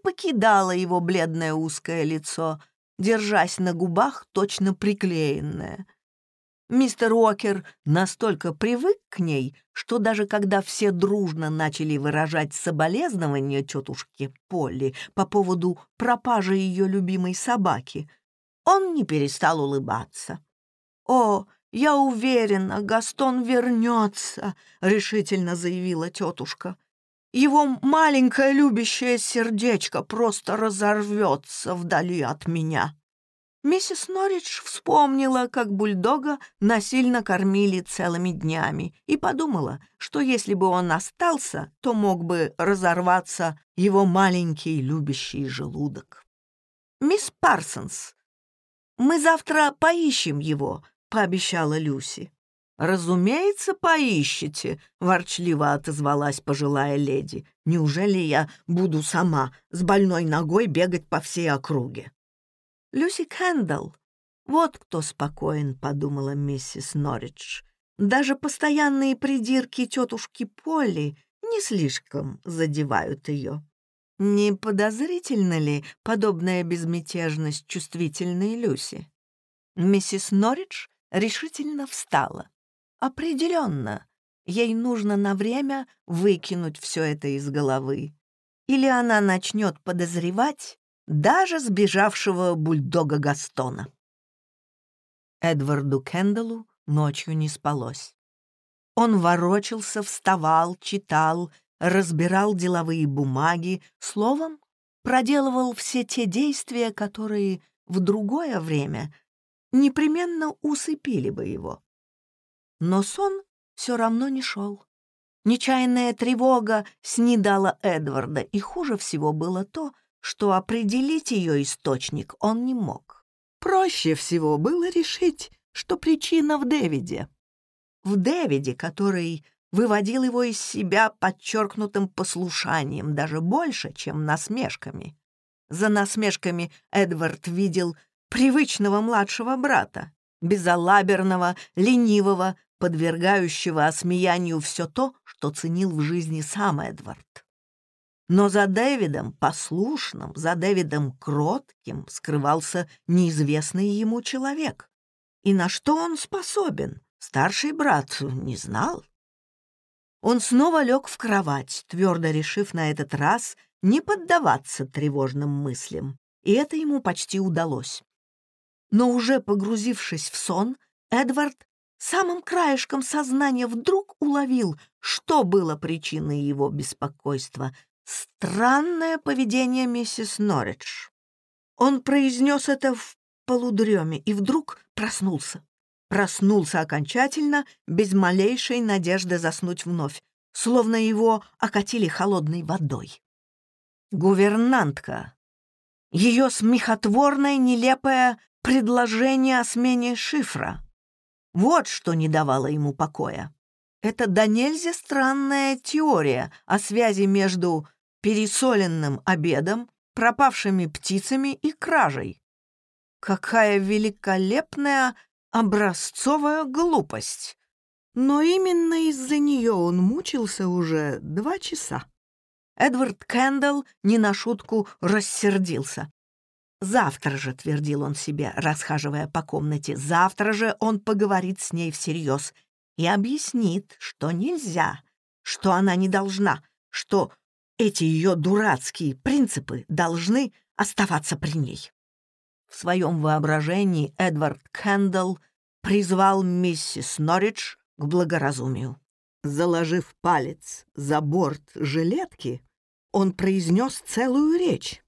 [SPEAKER 1] покидала его бледное узкое лицо, держась на губах точно приклеенное. Мистер Уокер настолько привык к ней, что даже когда все дружно начали выражать соболезнования тетушке Полли по поводу пропажи ее любимой собаки, он не перестал улыбаться. «О, я уверена, Гастон вернется», — решительно заявила тетушка. «Его маленькое любящее сердечко просто разорвется вдали от меня». Миссис Норридж вспомнила, как бульдога насильно кормили целыми днями, и подумала, что если бы он остался, то мог бы разорваться его маленький любящий желудок. «Мисс Парсонс, мы завтра поищем его», — пообещала Люси. «Разумеется, поищете», — ворчливо отозвалась пожилая леди. «Неужели я буду сама с больной ногой бегать по всей округе?» Люси Кэндалл. Вот кто спокоен, подумала миссис Норридж. Даже постоянные придирки тетушки Полли не слишком задевают ее. Не подозрительно ли подобная безмятежность чувствительной Люси? Миссис Норридж решительно встала. Определенно, ей нужно на время выкинуть все это из головы. Или она начнет подозревать, даже сбежавшего бульдога Гастона. Эдварду Кендаллу ночью не спалось. Он ворочался, вставал, читал, разбирал деловые бумаги, словом, проделывал все те действия, которые в другое время непременно усыпили бы его. Но сон все равно не шел. Нечаянная тревога снедала Эдварда, и что определить ее источник он не мог. Проще всего было решить, что причина в Дэвиде. В Дэвиде, который выводил его из себя подчеркнутым послушанием даже больше, чем насмешками. За насмешками Эдвард видел привычного младшего брата, безалаберного, ленивого, подвергающего осмеянию все то, что ценил в жизни сам Эдвард. Но за Дэвидом, послушным, за Дэвидом кротким, скрывался неизвестный ему человек. И на что он способен, старший брат не знал. Он снова лег в кровать, твердо решив на этот раз не поддаваться тревожным мыслям, и это ему почти удалось. Но уже погрузившись в сон, Эдвард самым краешком сознания вдруг уловил, что было причиной его беспокойства, странное поведение миссис Норридж. Он произнес это в полудреме и вдруг проснулся. Проснулся окончательно, без малейшей надежды заснуть вновь, словно его окатили холодной водой. Гувернантка. Ее смехотворное, нелепое предложение о смене шифра. Вот что не давало ему покоя. Это до нельзя странная теория о связи между пересоленным обедом, пропавшими птицами и кражей. Какая великолепная образцовая глупость! Но именно из-за нее он мучился уже два часа. Эдвард Кэндалл не на шутку рассердился. «Завтра же», — твердил он себе, расхаживая по комнате, «завтра же он поговорит с ней всерьез и объяснит, что нельзя, что она не должна, что эти ее дурацкие принципы должны оставаться при ней». В своем воображении Эдвард Кэндалл призвал миссис Норридж к благоразумию. Заложив палец за борт жилетки, он произнес целую речь.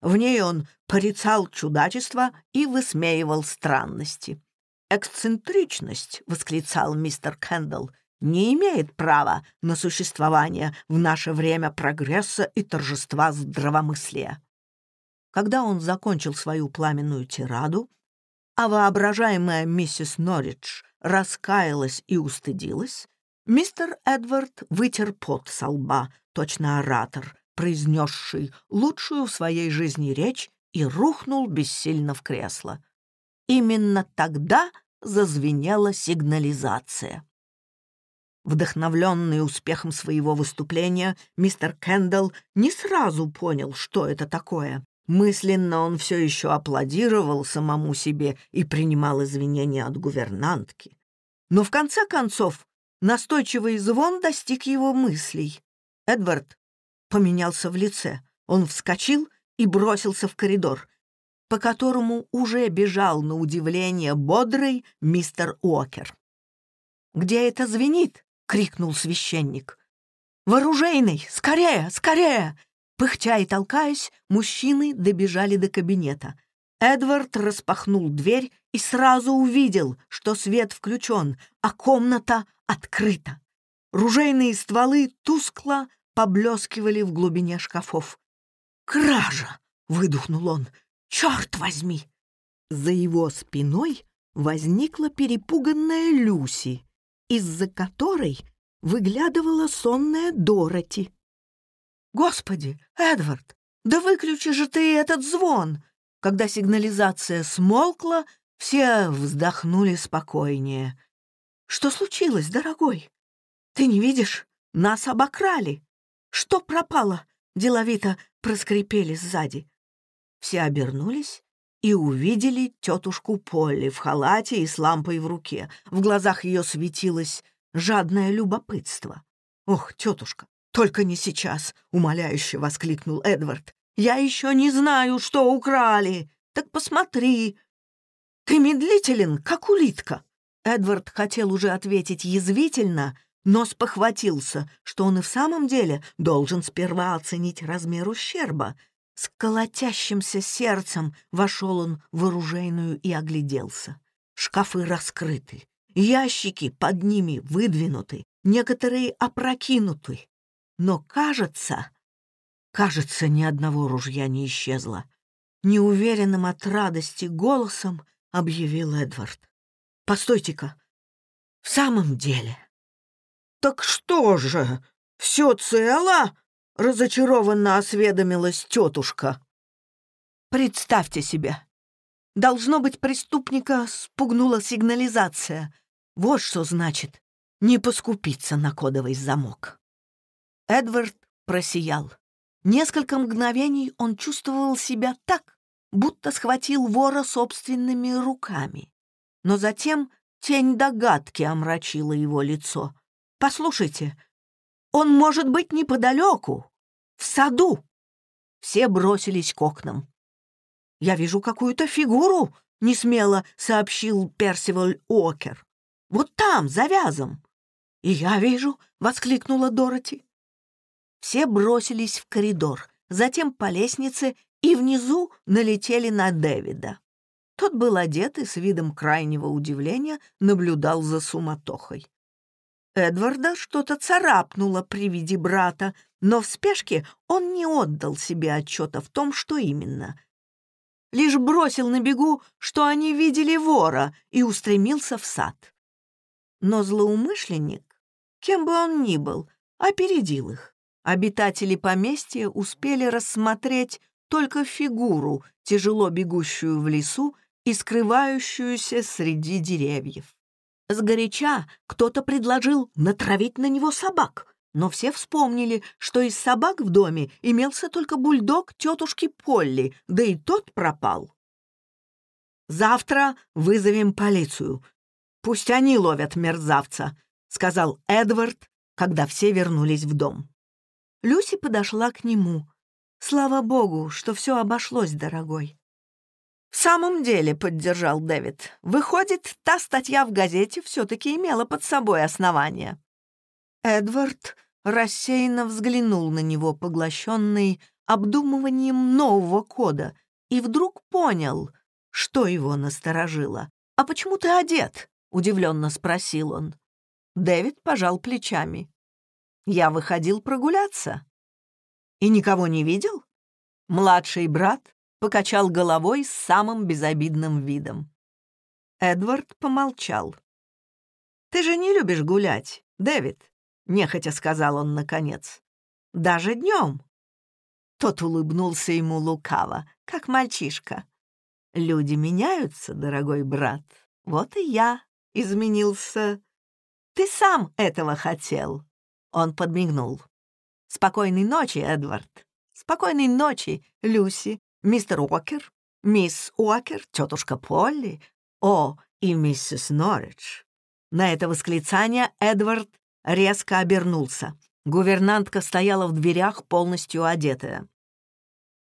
[SPEAKER 1] В ней он порицал чудачество и высмеивал странности. «Эксцентричность», — восклицал мистер Кэндалл, не имеет права на существование в наше время прогресса и торжества здравомыслия. Когда он закончил свою пламенную тираду, а воображаемая миссис Норридж раскаялась и устыдилась, мистер Эдвард вытер пот со лба, точно оратор, произнесший лучшую в своей жизни речь и рухнул бессильно в кресло. Именно тогда зазвенела сигнализация. Вдохновленный успехом своего выступления, мистер Кендалл не сразу понял, что это такое. Мысленно он все еще аплодировал самому себе и принимал извинения от гувернантки. Но в конце концов настойчивый звон достиг его мыслей. Эдвард поменялся в лице. Он вскочил и бросился в коридор, по которому уже бежал на удивление бодрый мистер Уокер. «Где это звенит?» — крикнул священник. «Вооружейный! Скорее! Скорее!» Пыхтя и толкаясь, мужчины добежали до кабинета. Эдвард распахнул дверь и сразу увидел, что свет включен, а комната открыта. Ружейные стволы тускло поблескивали в глубине шкафов. «Кража!» — выдохнул он. «Черт возьми!» За его спиной возникла перепуганная Люси, из-за которой выглядывала сонная Дороти. «Господи, Эдвард, да выключи же ты этот звон!» Когда сигнализация смолкла, все вздохнули спокойнее. «Что случилось, дорогой? Ты не видишь? Нас обокрали! Что пропало?» — деловито проскрипели сзади. Все обернулись и увидели тетушку Полли в халате и с лампой в руке. В глазах ее светилось жадное любопытство. «Ох, тетушка, только не сейчас!» — умоляюще воскликнул Эдвард. «Я еще не знаю, что украли! Так посмотри!» «Ты медлителен, как улитка!» Эдвард хотел уже ответить язвительно, но спохватился, что он и в самом деле С колотящимся сердцем вошел он в оружейную и огляделся. Шкафы раскрыты, ящики под ними выдвинуты, некоторые опрокинуты. Но кажется... Кажется, ни одного ружья не исчезло. Неуверенным от радости голосом объявил Эдвард. «Постойте-ка! В самом деле...» «Так что же, все цело?» разочарованно осведомилась тетушка. «Представьте себе. Должно быть, преступника спугнула сигнализация. Вот что значит не поскупиться на кодовый замок». Эдвард просиял. Несколько мгновений он чувствовал себя так, будто схватил вора собственными руками. Но затем Тень догадки омрачила его лицо. «Послушайте, он может быть неподалеку, в В саду. Все бросились к окнам. «Я вижу какую-то фигуру», — несмело сообщил Персиваль Уокер. «Вот там, за вязом». «И я вижу», — воскликнула Дороти. Все бросились в коридор, затем по лестнице и внизу налетели на Дэвида. Тот был одет и с видом крайнего удивления наблюдал за суматохой. Эдварда что-то царапнуло при виде брата, но в спешке он не отдал себе отчета в том, что именно. Лишь бросил на бегу, что они видели вора, и устремился в сад. Но злоумышленник, кем бы он ни был, опередил их. Обитатели поместья успели рассмотреть только фигуру, тяжело бегущую в лесу и скрывающуюся среди деревьев. Сгоряча кто-то предложил натравить на него собак, но все вспомнили, что из собак в доме имелся только бульдог тетушки Полли, да и тот пропал. «Завтра вызовем полицию. Пусть они ловят мерзавца», — сказал Эдвард, когда все вернулись в дом. Люси подошла к нему. «Слава богу, что все обошлось, дорогой. «В самом деле», — поддержал Дэвид, — «выходит, та статья в газете все-таки имела под собой основание». Эдвард рассеянно взглянул на него, поглощенный обдумыванием нового кода, и вдруг понял, что его насторожило. «А почему ты одет?» — удивленно спросил он. Дэвид пожал плечами. «Я выходил прогуляться». «И никого не видел?» Младший брат покачал головой с самым безобидным видом. Эдвард помолчал. «Ты же не любишь гулять, Дэвид», — нехотя сказал он наконец. «Даже днем». Тот улыбнулся ему лукаво, как мальчишка. «Люди меняются, дорогой брат. Вот и я изменился. Ты сам этого хотел». Он подмигнул. «Спокойной ночи, Эдвард. Спокойной ночи, Люси. Мистер Уокер, мисс Уокер, тетушка Полли, о, и миссис Норридж. На это восклицание Эдвард резко обернулся. Гувернантка стояла в дверях, полностью одетая.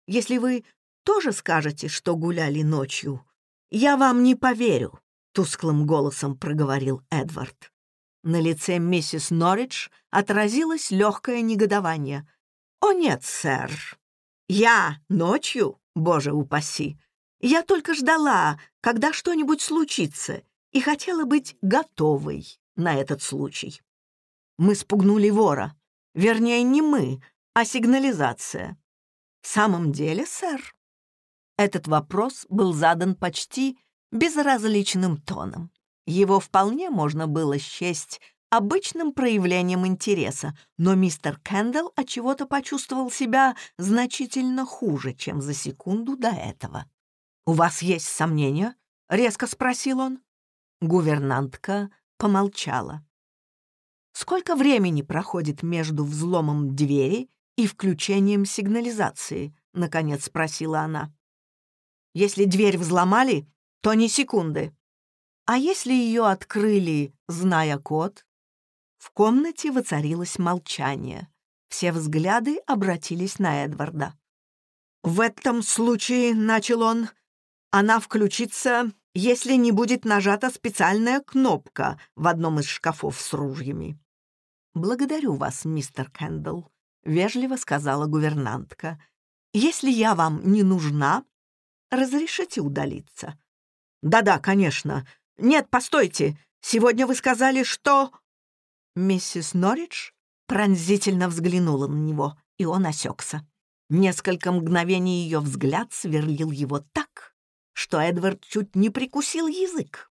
[SPEAKER 1] «Если вы тоже скажете, что гуляли ночью, я вам не поверю», — тусклым голосом проговорил Эдвард. На лице миссис Норридж отразилось легкое негодование. «О нет, сэр, я ночью Боже упаси! Я только ждала, когда что-нибудь случится, и хотела быть готовой на этот случай. Мы спугнули вора. Вернее, не мы, а сигнализация. В самом деле, сэр? Этот вопрос был задан почти безразличным тоном. Его вполне можно было счесть обычным проявлением интереса, но мистер Кендалл отчего-то почувствовал себя значительно хуже, чем за секунду до этого. «У вас есть сомнения?» — резко спросил он. Гувернантка помолчала. «Сколько времени проходит между взломом двери и включением сигнализации?» — наконец спросила она. «Если дверь взломали, то не секунды. А если ее открыли, зная код?» В комнате воцарилось молчание. Все взгляды обратились на Эдварда. «В этом случае, — начал он, — она включится, если не будет нажата специальная кнопка в одном из шкафов с ружьями». «Благодарю вас, мистер Кэндл», — вежливо сказала гувернантка. «Если я вам не нужна, разрешите удалиться». «Да-да, конечно. Нет, постойте. Сегодня вы сказали, что...» Миссис Норридж пронзительно взглянула на него, и он осекся. Несколько мгновений ее взгляд сверлил его так, что Эдвард чуть не прикусил язык.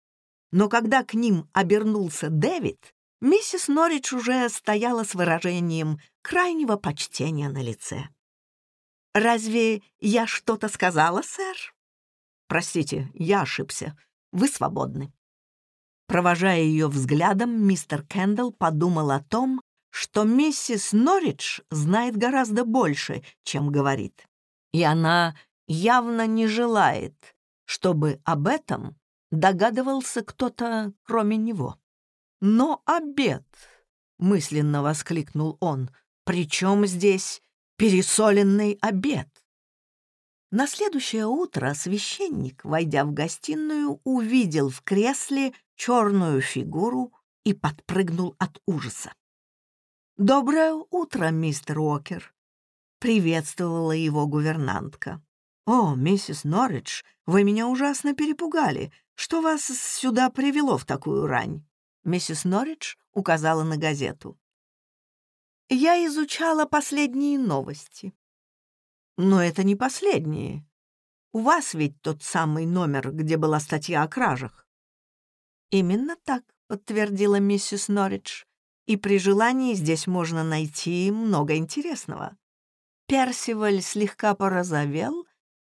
[SPEAKER 1] Но когда к ним обернулся Дэвид, миссис Норридж уже стояла с выражением крайнего почтения на лице. «Разве я что-то сказала, сэр?» «Простите, я ошибся. Вы свободны». Провожая ее взглядом, мистер Кендалл подумал о том, что миссис Норридж знает гораздо больше, чем говорит. И она явно не желает, чтобы об этом догадывался кто-то, кроме него. «Но обед!» — мысленно воскликнул он. «Причем здесь пересоленный обед?» На следующее утро священник, войдя в гостиную, увидел в кресле черную фигуру и подпрыгнул от ужаса. «Доброе утро, мистер Уокер!» — приветствовала его гувернантка. «О, миссис Норридж, вы меня ужасно перепугали. Что вас сюда привело в такую рань?» Миссис Норридж указала на газету. «Я изучала последние новости». «Но это не последние. У вас ведь тот самый номер, «Именно так», — подтвердила миссис Норридж. «И при желании здесь можно найти много интересного». Персиваль слегка порозовел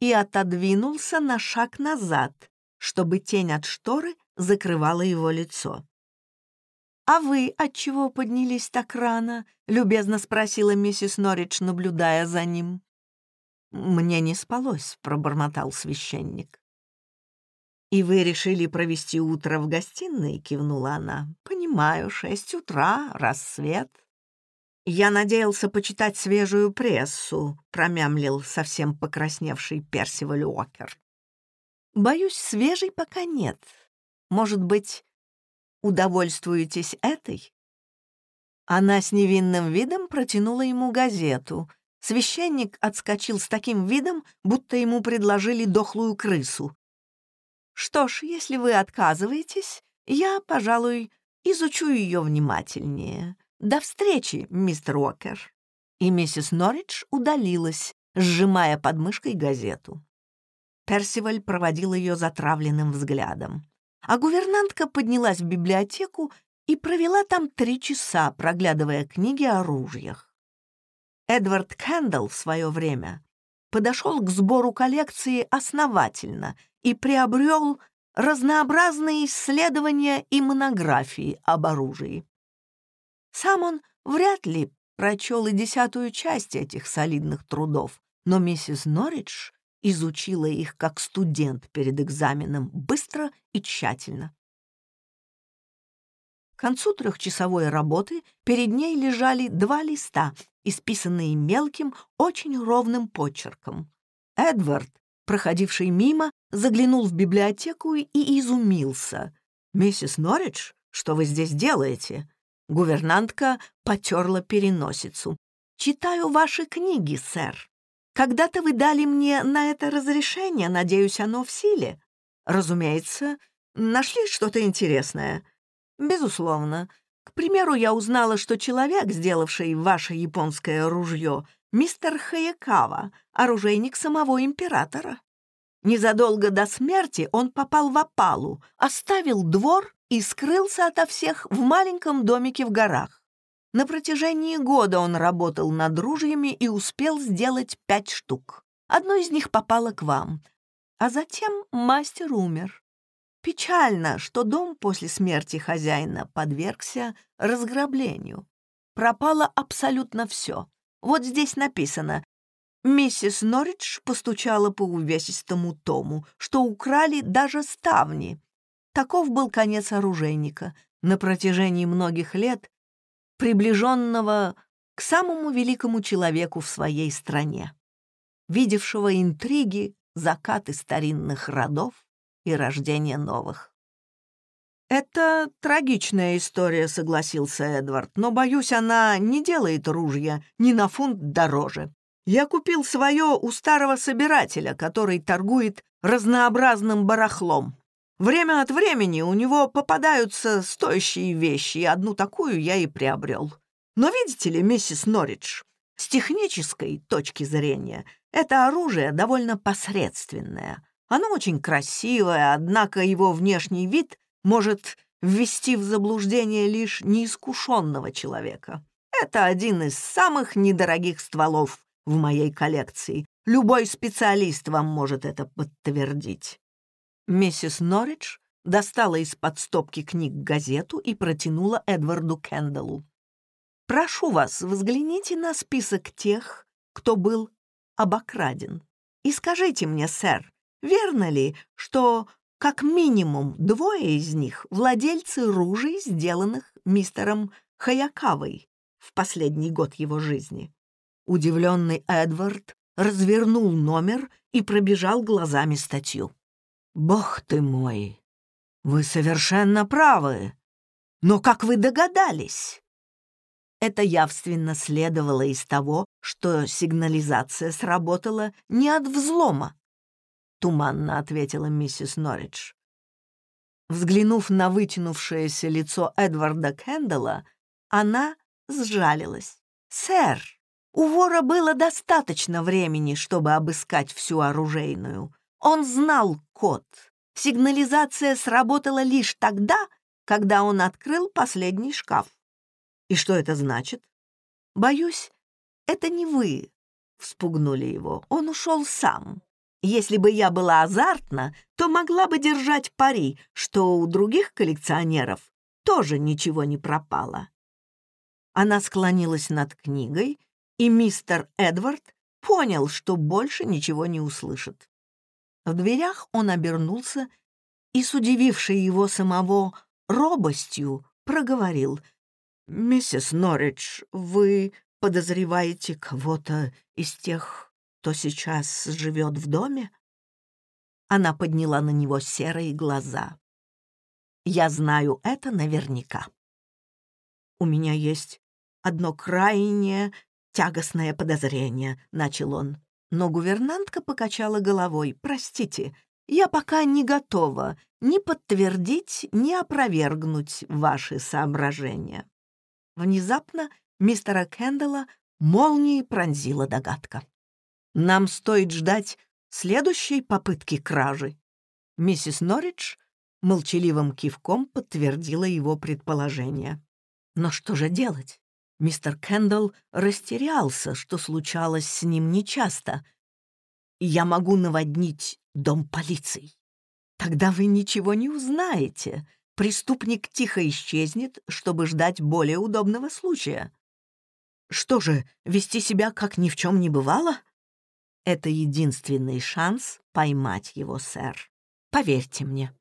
[SPEAKER 1] и отодвинулся на шаг назад, чтобы тень от шторы закрывала его лицо. «А вы отчего поднялись так рано?» — любезно спросила миссис Норридж, наблюдая за ним. «Мне не спалось», — пробормотал священник. «И вы решили провести утро в гостиной?» — кивнула она. «Понимаю, шесть утра, рассвет». «Я надеялся почитать свежую прессу», — промямлил совсем покрасневший Персиваль Уокер. «Боюсь, свежей пока нет. Может быть, удовольствуетесь этой?» Она с невинным видом протянула ему газету. Священник отскочил с таким видом, будто ему предложили дохлую крысу. Что ж, если вы отказываетесь, я, пожалуй, изучу ее внимательнее. До встречи, мистер Уокер». И миссис Норридж удалилась, сжимая под мышкой газету. Персиваль проводил ее затравленным взглядом. А гувернантка поднялась в библиотеку и провела там три часа, проглядывая книги о ружьях. Эдвард Кэндалл в свое время подошел к сбору коллекции основательно и приобрел разнообразные исследования и монографии об оружии. Сам он вряд ли прочел и десятую часть этих солидных трудов, но миссис Норридж изучила их как студент перед экзаменом быстро и тщательно концу трехчасовой работы перед ней лежали два листа, исписанные мелким, очень ровным почерком. Эдвард, проходивший мимо, заглянул в библиотеку и изумился. «Миссис Норридж, что вы здесь делаете?» Гувернантка потерла переносицу. «Читаю ваши книги, сэр. Когда-то вы дали мне на это разрешение, надеюсь, оно в силе. Разумеется, нашли что-то интересное?» Безусловно. К примеру, я узнала, что человек, сделавший ваше японское ружье, мистер Хаякава, оружейник самого императора. Незадолго до смерти он попал в опалу, оставил двор и скрылся ото всех в маленьком домике в горах. На протяжении года он работал над ружьями и успел сделать пять штук. Одно из них попало к вам. А затем мастер умер. Печально, что дом после смерти хозяина подвергся разграблению. Пропало абсолютно все. Вот здесь написано Миссис Норридж постучала по увесистому тому, что украли даже ставни, Таков был конец оружейника на протяжении многих лет, приближенного к самому великому человеку в своей стране, видевшего интриги, закаты старинных родов и рождение новых. «Это трагичная история», — согласился Эдвард, «но, боюсь, она не делает ружья ни на фунт дороже. Я купил свое у старого собирателя, который торгует разнообразным барахлом. Время от времени у него попадаются стоящие вещи, и одну такую я и приобрел. Но видите ли, миссис Норридж, с технической точки зрения это оружие довольно посредственное». Оно очень красивое, однако его внешний вид может ввести в заблуждение лишь неискушенного человека. Это один из самых недорогих стволов в моей коллекции. Любой специалист вам может это подтвердить». Миссис Норридж достала из-под стопки книг газету и протянула Эдварду Кэндаллу. «Прошу вас, взгляните на список тех, кто был обокраден. И скажите мне, сэр, Верно ли, что как минимум двое из них — владельцы ружей, сделанных мистером Хаякавой в последний год его жизни? Удивленный Эдвард развернул номер и пробежал глазами статью. «Бог ты мой! Вы совершенно правы! Но как вы догадались?» Это явственно следовало из того, что сигнализация сработала не от взлома, туманно ответила миссис Норридж. Взглянув на вытянувшееся лицо Эдварда Кэндала, она сжалилась. «Сэр, у вора было достаточно времени, чтобы обыскать всю оружейную. Он знал код. Сигнализация сработала лишь тогда, когда он открыл последний шкаф. И что это значит? Боюсь, это не вы, — вспугнули его. Он ушел сам. Если бы я была азартна, то могла бы держать пари, что у других коллекционеров тоже ничего не пропало. Она склонилась над книгой, и мистер Эдвард понял, что больше ничего не услышит. В дверях он обернулся и, с удивившей его самого робостью, проговорил. «Миссис Норридж, вы подозреваете кого-то из тех кто сейчас живет в доме?» Она подняла на него серые глаза. «Я знаю это наверняка. У меня есть одно крайнее тягостное подозрение», — начал он. Но гувернантка покачала головой. «Простите, я пока не готова ни подтвердить, ни опровергнуть ваши соображения». Внезапно мистера Кэндала молнией пронзила догадка. Нам стоит ждать следующей попытки кражи. Миссис Норридж молчаливым кивком подтвердила его предположение. Но что же делать? Мистер Кендалл растерялся, что случалось с ним нечасто. «Я могу наводнить дом полиции. Тогда вы ничего не узнаете. Преступник тихо исчезнет, чтобы ждать более удобного случая. Что же, вести себя как ни в чем не бывало?» Это единственный шанс поймать его, сэр. Поверьте мне.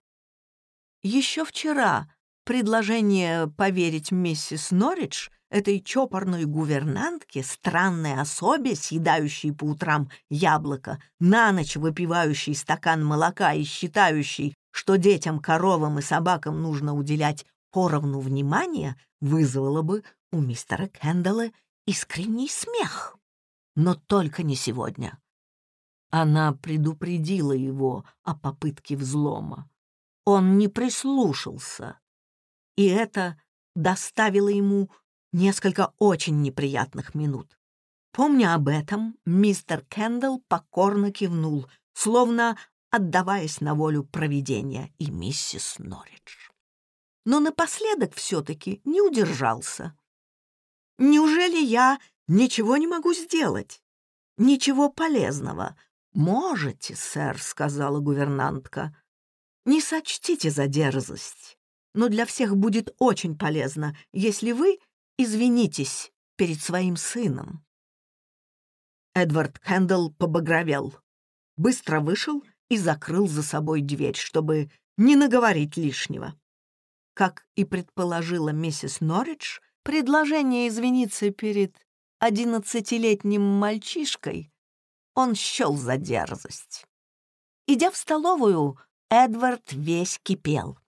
[SPEAKER 1] Еще вчера предложение поверить миссис Норридж, этой чопорной гувернантке, странной особе, съедающей по утрам яблоко, на ночь выпивающей стакан молока и считающей, что детям, коровам и собакам нужно уделять поровну внимания, вызвало бы у мистера Кэндала искренний смех. Но только не сегодня. Она предупредила его о попытке взлома. Он не прислушался, и это доставило ему несколько очень неприятных минут. Помня об этом, мистер Кендалл покорно кивнул, словно отдаваясь на волю провидения и миссис Норридж. Но напоследок все-таки не удержался. «Неужели я ничего не могу сделать? Ничего полезного?» «Можете, сэр», — сказала гувернантка. «Не сочтите за дерзость, но для всех будет очень полезно, если вы извинитесь перед своим сыном». Эдвард Кэндалл побагровел, быстро вышел и закрыл за собой дверь, чтобы не наговорить лишнего. Как и предположила миссис Норридж, предложение извиниться перед одиннадцатилетним мальчишкой он счел за дерзость. Идя в столовую, Эдвард весь кипел.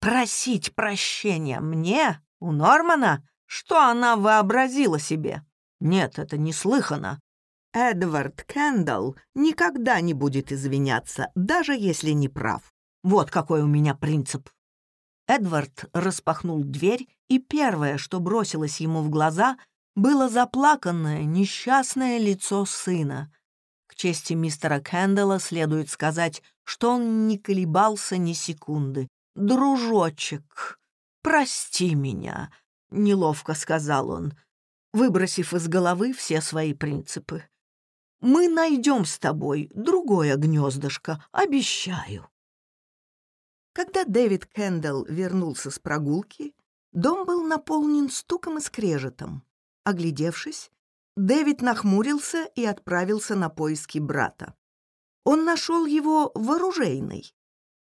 [SPEAKER 1] Просить прощения мне, у Нормана, что она вообразила себе? Нет, это неслыханно. Эдвард Кендалл никогда не будет извиняться, даже если не прав. Вот какой у меня принцип. Эдвард распахнул дверь, и первое, что бросилось ему в глаза, было заплаканное, несчастное лицо сына — чести мистера Кэндалла следует сказать, что он не колебался ни секунды. «Дружочек, прости меня», — неловко сказал он, выбросив из головы все свои принципы. «Мы найдем с тобой другое гнездышко, обещаю». Когда Дэвид Кэндалл вернулся с прогулки, дом был наполнен стуком и скрежетом. Дэвид нахмурился и отправился на поиски брата. Он нашел его вооружейный.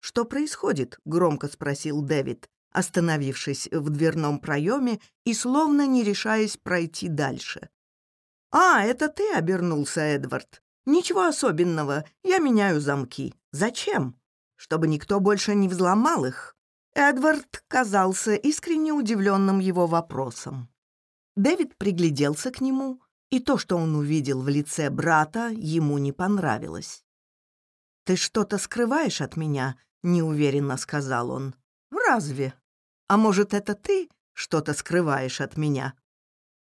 [SPEAKER 1] «Что происходит?» — громко спросил Дэвид, остановившись в дверном проеме и словно не решаясь пройти дальше. «А, это ты обернулся, Эдвард. Ничего особенного, я меняю замки. Зачем? Чтобы никто больше не взломал их». Эдвард казался искренне удивленным его вопросом. Дэвид пригляделся к нему, и то, что он увидел в лице брата, ему не понравилось. «Ты что-то скрываешь от меня?» — неуверенно сказал он. «Разве? А может, это ты что-то скрываешь от меня?»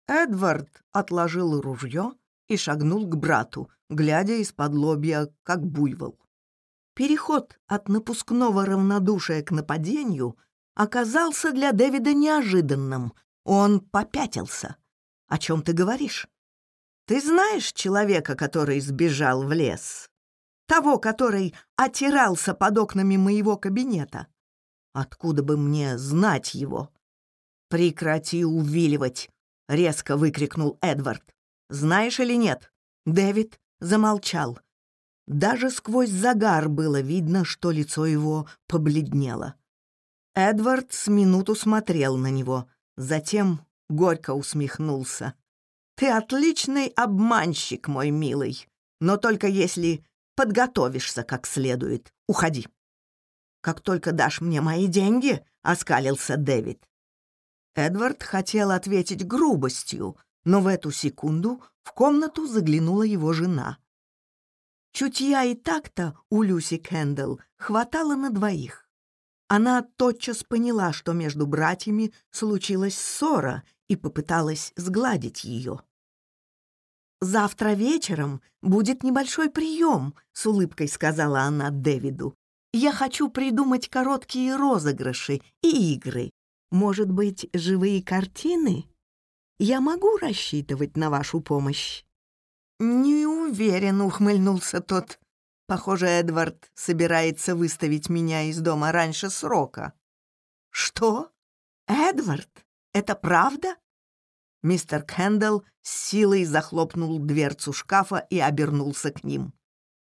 [SPEAKER 1] Эдвард отложил ружье и шагнул к брату, глядя из-под лобья, как буйвол. Переход от напускного равнодушия к нападению оказался для Дэвида неожиданным. Он попятился. «О чем ты говоришь?» Ты знаешь человека, который сбежал в лес? Того, который отирался под окнами моего кабинета? Откуда бы мне знать его? Прекрати увиливать, резко выкрикнул Эдвард. Знаешь или нет? Дэвид замолчал. Даже сквозь загар было видно, что лицо его побледнело. Эдвард с минуту смотрел на него, затем горько усмехнулся. «Ты отличный обманщик, мой милый, но только если подготовишься как следует. Уходи». «Как только дашь мне мои деньги», — оскалился Дэвид. Эдвард хотел ответить грубостью, но в эту секунду в комнату заглянула его жена — Чутья и так-то у Люси Кэндл хватало на двоих. Она тотчас поняла, что между братьями случилась ссора, и попыталась сгладить ее. «Завтра вечером будет небольшой прием», — с улыбкой сказала она Дэвиду. «Я хочу придумать короткие розыгрыши и игры. Может быть, живые картины? Я могу рассчитывать на вашу помощь?» «Не уверен», — ухмыльнулся тот. «Похоже, Эдвард собирается выставить меня из дома раньше срока». «Что? Эдвард? Это правда?» Мистер Кэндалл с силой захлопнул дверцу шкафа и обернулся к ним.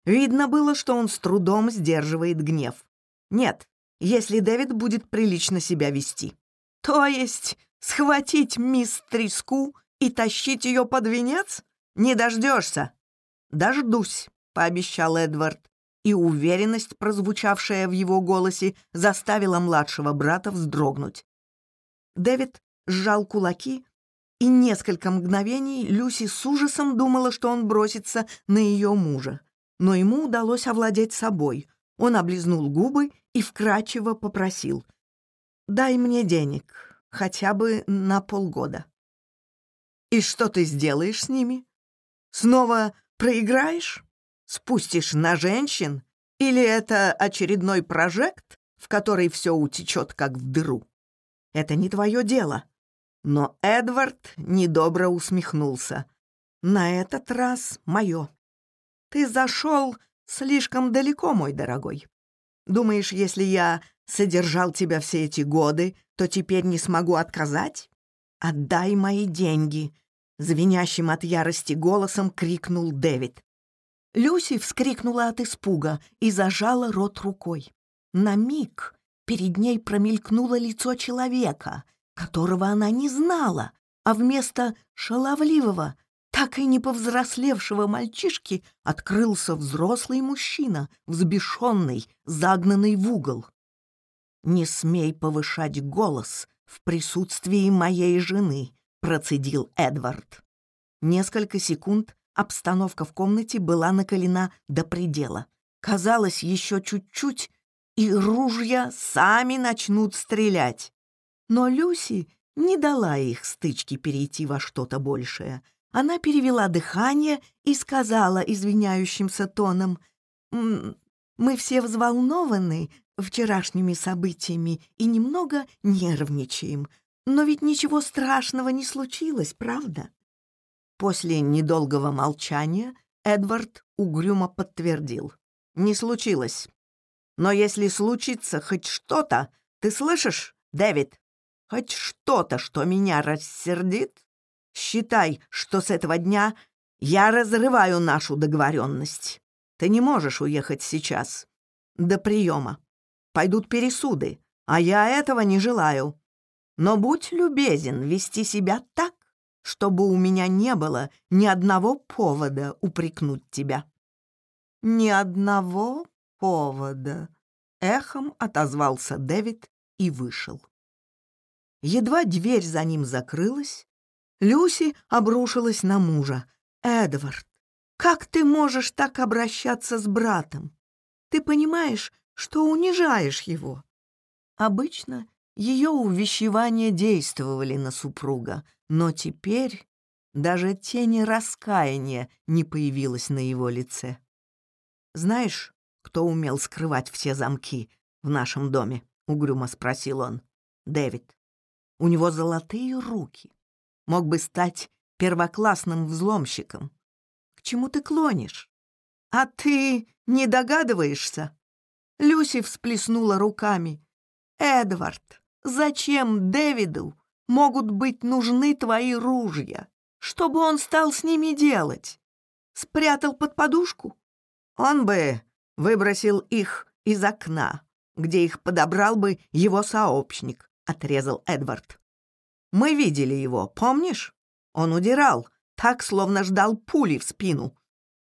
[SPEAKER 1] Видно было, что он с трудом сдерживает гнев. Нет, если Дэвид будет прилично себя вести. То есть схватить мисс Треску и тащить ее под венец? «Не дождешься!» «Дождусь», — пообещал Эдвард, и уверенность, прозвучавшая в его голосе, заставила младшего брата вздрогнуть. Дэвид жалку кулаки и несколько мгновений Люси с ужасом думала, что он бросится на ее мужа. Но ему удалось овладеть собой. Он облизнул губы и вкрадчиво попросил. «Дай мне денег, хотя бы на полгода». «И что ты сделаешь с ними? Снова проиграешь? Спустишь на женщин? Или это очередной прожект, в который все утечет как в дыру? Это не твое дело. Но Эдвард недобро усмехнулся. На этот раз мое. Ты зашел слишком далеко, мой дорогой. Думаешь, если я содержал тебя все эти годы, то теперь не смогу отказать? Отдай мои деньги, Звенящим от ярости голосом крикнул Дэвид. Люси вскрикнула от испуга и зажала рот рукой. На миг перед ней промелькнуло лицо человека, которого она не знала, а вместо шаловливого, так и не повзрослевшего мальчишки открылся взрослый мужчина, взбешенный, загнанный в угол. «Не смей повышать голос в присутствии моей жены», — процедил Эдвард. Несколько секунд обстановка в комнате была накалена до предела. Казалось, еще чуть-чуть, и ружья сами начнут стрелять. Но Люси не дала их стычке перейти во что-то большее. Она перевела дыхание и сказала извиняющимся тоном, «Мы все взволнованы вчерашними событиями и немного нервничаем. Но ведь ничего страшного не случилось, правда?» После недолгого молчания Эдвард угрюмо подтвердил. «Не случилось. Но если случится хоть что-то, ты слышишь, Дэвид? Хоть что-то, что меня рассердит? Считай, что с этого дня я разрываю нашу договоренность. Ты не можешь уехать сейчас. До приема. Пойдут пересуды, а я этого не желаю. Но будь любезен вести себя так, чтобы у меня не было ни одного повода упрекнуть тебя». «Ни одного повода», — эхом отозвался Дэвид и вышел. Едва дверь за ним закрылась, Люси обрушилась на мужа. «Эдвард, как ты можешь так обращаться с братом? Ты понимаешь, что унижаешь его?» Обычно ее увещевания действовали на супруга, но теперь даже тени раскаяния не появилось на его лице. «Знаешь, кто умел скрывать все замки в нашем доме?» — угрюмо спросил он. «Дэвид. У него золотые руки. Мог бы стать первоклассным взломщиком. К чему ты клонишь? А ты не догадываешься? Люси всплеснула руками. Эдвард, зачем Дэвиду могут быть нужны твои ружья? чтобы он стал с ними делать? Спрятал под подушку? Он бы выбросил их из окна, где их подобрал бы его сообщник отрезал Эдвард. «Мы видели его, помнишь? Он удирал, так, словно ждал пули в спину.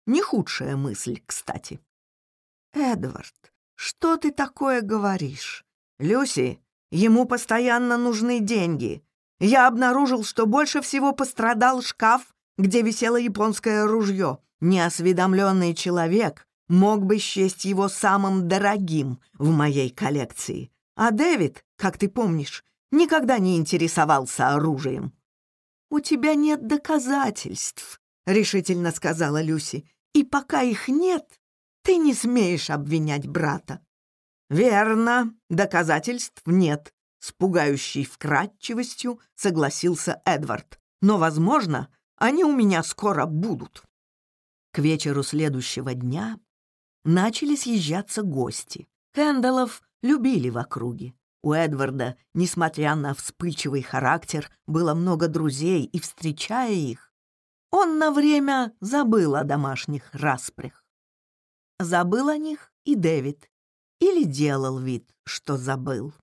[SPEAKER 1] Не худшая мысль, кстати». «Эдвард, что ты такое говоришь? Люси, ему постоянно нужны деньги. Я обнаружил, что больше всего пострадал шкаф, где висело японское ружье. Неосведомленный человек мог бы счесть его самым дорогим в моей коллекции. А Дэвид, как ты помнишь, никогда не интересовался оружием. «У тебя нет доказательств», — решительно сказала Люси. «И пока их нет, ты не смеешь обвинять брата». «Верно, доказательств нет», — с пугающей вкратчивостью согласился Эдвард. «Но, возможно, они у меня скоро будут». К вечеру следующего дня начали съезжаться гости. Кэндаллов любили в округе. У Эдварда, несмотря на вспыльчивый характер, было много друзей, и, встречая их, он на время забыл о домашних распрях. Забыл о них и Дэвид, или делал вид, что забыл.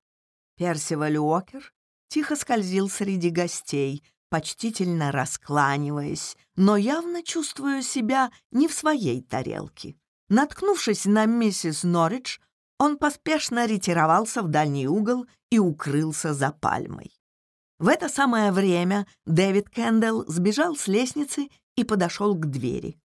[SPEAKER 1] Персиваль Уокер тихо скользил среди гостей, почтительно раскланиваясь, но явно чувствуя себя не в своей тарелке. Наткнувшись на миссис Норридж, он поспешно ретировался в дальний угол и укрылся за пальмой. В это самое время Дэвид Кендалл сбежал с лестницы и подошел к двери.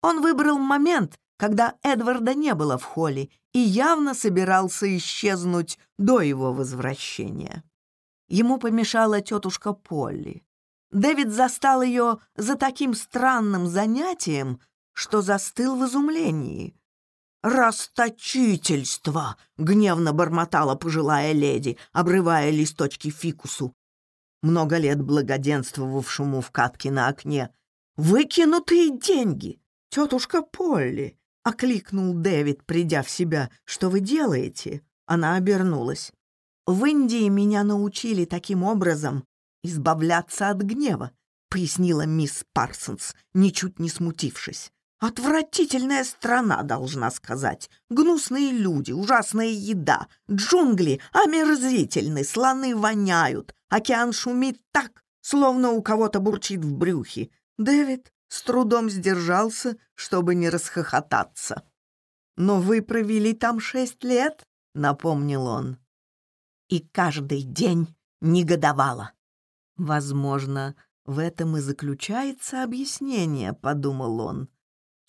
[SPEAKER 1] Он выбрал момент, когда Эдварда не было в холле и явно собирался исчезнуть до его возвращения. Ему помешала тетушка Полли. Дэвид застал ее за таким странным занятием, что застыл в изумлении — «Расточительство!» — гневно бормотала пожилая леди, обрывая листочки фикусу, много лет благоденствовавшему в катке на окне. «Выкинутые деньги! Тетушка Полли!» — окликнул Дэвид, придя в себя. «Что вы делаете?» Она обернулась. «В Индии меня научили таким образом избавляться от гнева», — пояснила мисс Парсонс, ничуть не смутившись. Отвратительная страна, должна сказать. Гнусные люди, ужасная еда, джунгли омерзительны, слоны воняют, океан шумит так, словно у кого-то бурчит в брюхе. Дэвид с трудом сдержался, чтобы не расхохотаться. «Но вы провели там шесть лет», — напомнил он. «И каждый день негодовала». «Возможно, в этом и заключается объяснение», — подумал он.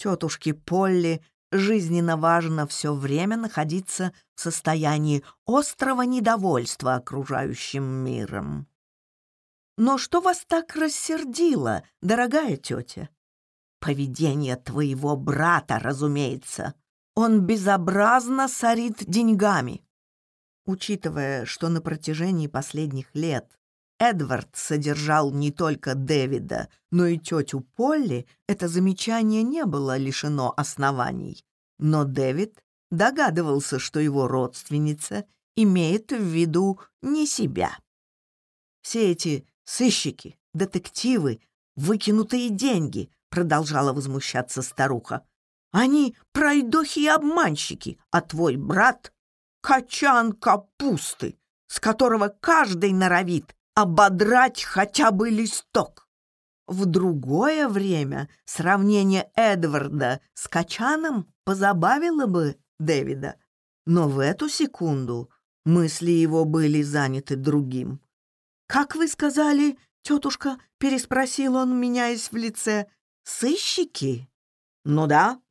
[SPEAKER 1] «Тетушке Полли жизненно важно все время находиться в состоянии острого недовольства окружающим миром». «Но что вас так рассердило, дорогая тетя?» «Поведение твоего брата, разумеется. Он безобразно сорит деньгами». Учитывая, что на протяжении последних лет Эдвард содержал не только Дэвида, но и тетю Полли, это замечание не было лишено оснований. Но Дэвид догадывался, что его родственница имеет в виду не себя. «Все эти сыщики, детективы, выкинутые деньги», продолжала возмущаться старуха. «Они пройдохи и обманщики, а твой брат — качан капусты, с которого каждый норовит ободрать хотя бы листок. В другое время сравнение Эдварда с Качаном позабавило бы Дэвида, но в эту секунду мысли его были заняты другим. «Как вы сказали, тетушка?» — переспросил он, меняясь в лице. «Сыщики?» «Ну да.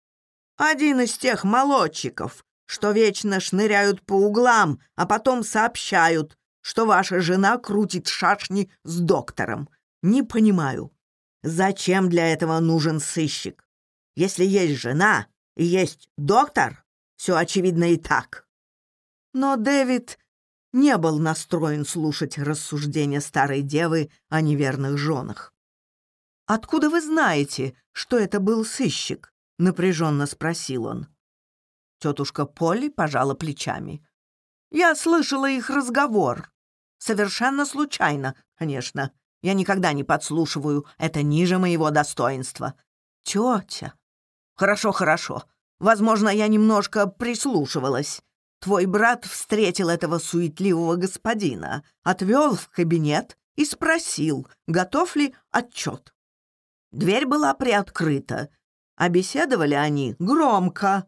[SPEAKER 1] Один из тех молодчиков, что вечно шныряют по углам, а потом сообщают. что ваша жена крутит шашни с доктором. Не понимаю, зачем для этого нужен сыщик? Если есть жена и есть доктор, все очевидно и так. Но Дэвид не был настроен слушать рассуждения старой девы о неверных женах. «Откуда вы знаете, что это был сыщик?» — Я слышала их разговор. Совершенно случайно, конечно. Я никогда не подслушиваю, это ниже моего достоинства. Тетя. Хорошо, хорошо. Возможно, я немножко прислушивалась. Твой брат встретил этого суетливого господина, отвел в кабинет и спросил, готов ли отчет. Дверь была приоткрыта, Обеседовали они громко.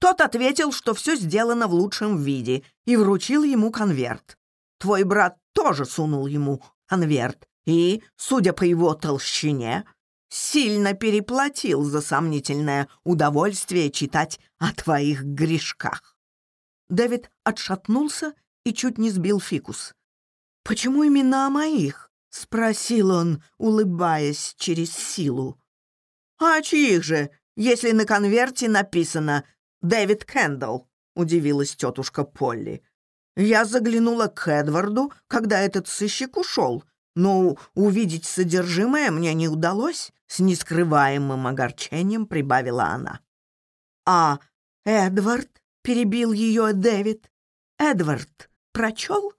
[SPEAKER 1] Тот ответил, что все сделано в лучшем виде, и вручил ему конверт. Твой брат тоже сунул ему конверт и, судя по его толщине, сильно переплатил за сомнительное удовольствие читать о твоих грешках. Дэвид отшатнулся и чуть не сбил фикус. «Почему именно о моих?» — спросил он, улыбаясь через силу. «А чьих же, если на конверте написано «Дэвид Кэндалл»?» — удивилась тетушка Полли. Я заглянула к Эдварду, когда этот сыщик ушел, но увидеть содержимое мне не удалось, с нескрываемым огорчением прибавила она. «А Эдвард?» — перебил ее Дэвид. «Эдвард прочел?»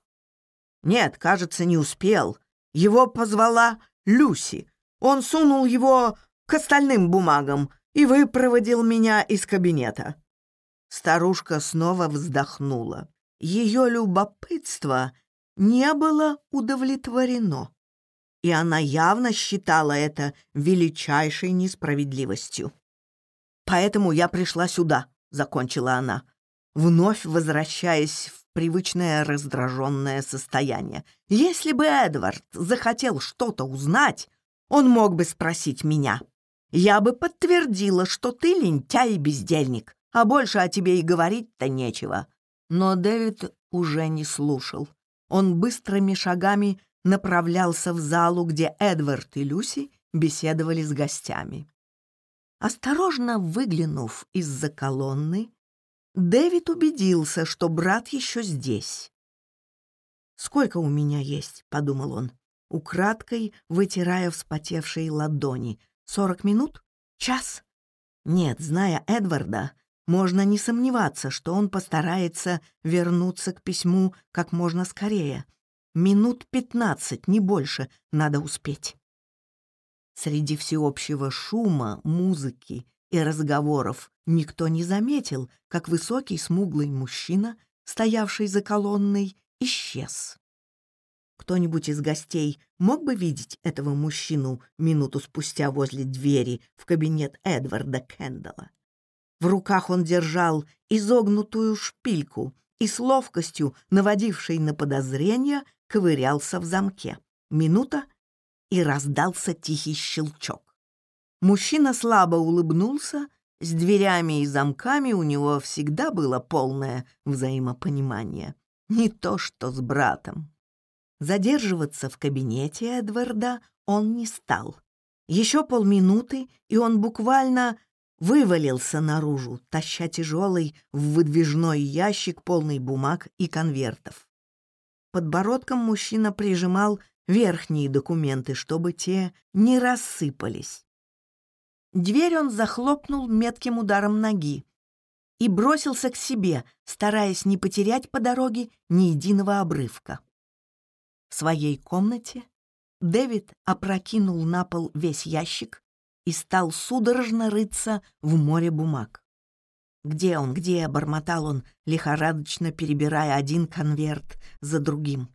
[SPEAKER 1] «Нет, кажется, не успел. Его позвала Люси. Он сунул его к остальным бумагам и выпроводил меня из кабинета». Старушка снова вздохнула. Ее любопытство не было удовлетворено, и она явно считала это величайшей несправедливостью. «Поэтому я пришла сюда», — закончила она, вновь возвращаясь в привычное раздраженное состояние. «Если бы Эдвард захотел что-то узнать, он мог бы спросить меня. Я бы подтвердила, что ты лентяй и бездельник а больше о тебе и говорить-то нечего». Но Дэвид уже не слушал. Он быстрыми шагами направлялся в залу, где Эдвард и Люси беседовали с гостями. Осторожно выглянув из-за колонны, Дэвид убедился, что брат еще здесь. «Сколько у меня есть?» — подумал он, украдкой вытирая вспотевшие ладони. «Сорок минут? Час?» Нет, зная Эдварда, можно не сомневаться, что он постарается вернуться к письму как можно скорее. Минут пятнадцать, не больше, надо успеть. Среди всеобщего шума, музыки и разговоров никто не заметил, как высокий смуглый мужчина, стоявший за колонной, исчез. Кто-нибудь из гостей мог бы видеть этого мужчину минуту спустя возле двери в кабинет Эдварда Кэндала? Кэндалла? В руках он держал изогнутую шпильку и с ловкостью, наводившей на подозрение, ковырялся в замке. Минута, и раздался тихий щелчок. Мужчина слабо улыбнулся, с дверями и замками у него всегда было полное взаимопонимание. Не то что с братом. Задерживаться в кабинете Эдварда он не стал. Еще полминуты, и он буквально вывалился наружу, таща тяжелый в выдвижной ящик полный бумаг и конвертов. Подбородком мужчина прижимал верхние документы, чтобы те не рассыпались. Дверь он захлопнул метким ударом ноги и бросился к себе, стараясь не потерять по дороге ни единого обрывка. В своей комнате Дэвид опрокинул на пол весь ящик, и стал судорожно рыться в море бумаг. «Где он, где?» — бормотал он, лихорадочно перебирая один конверт за другим.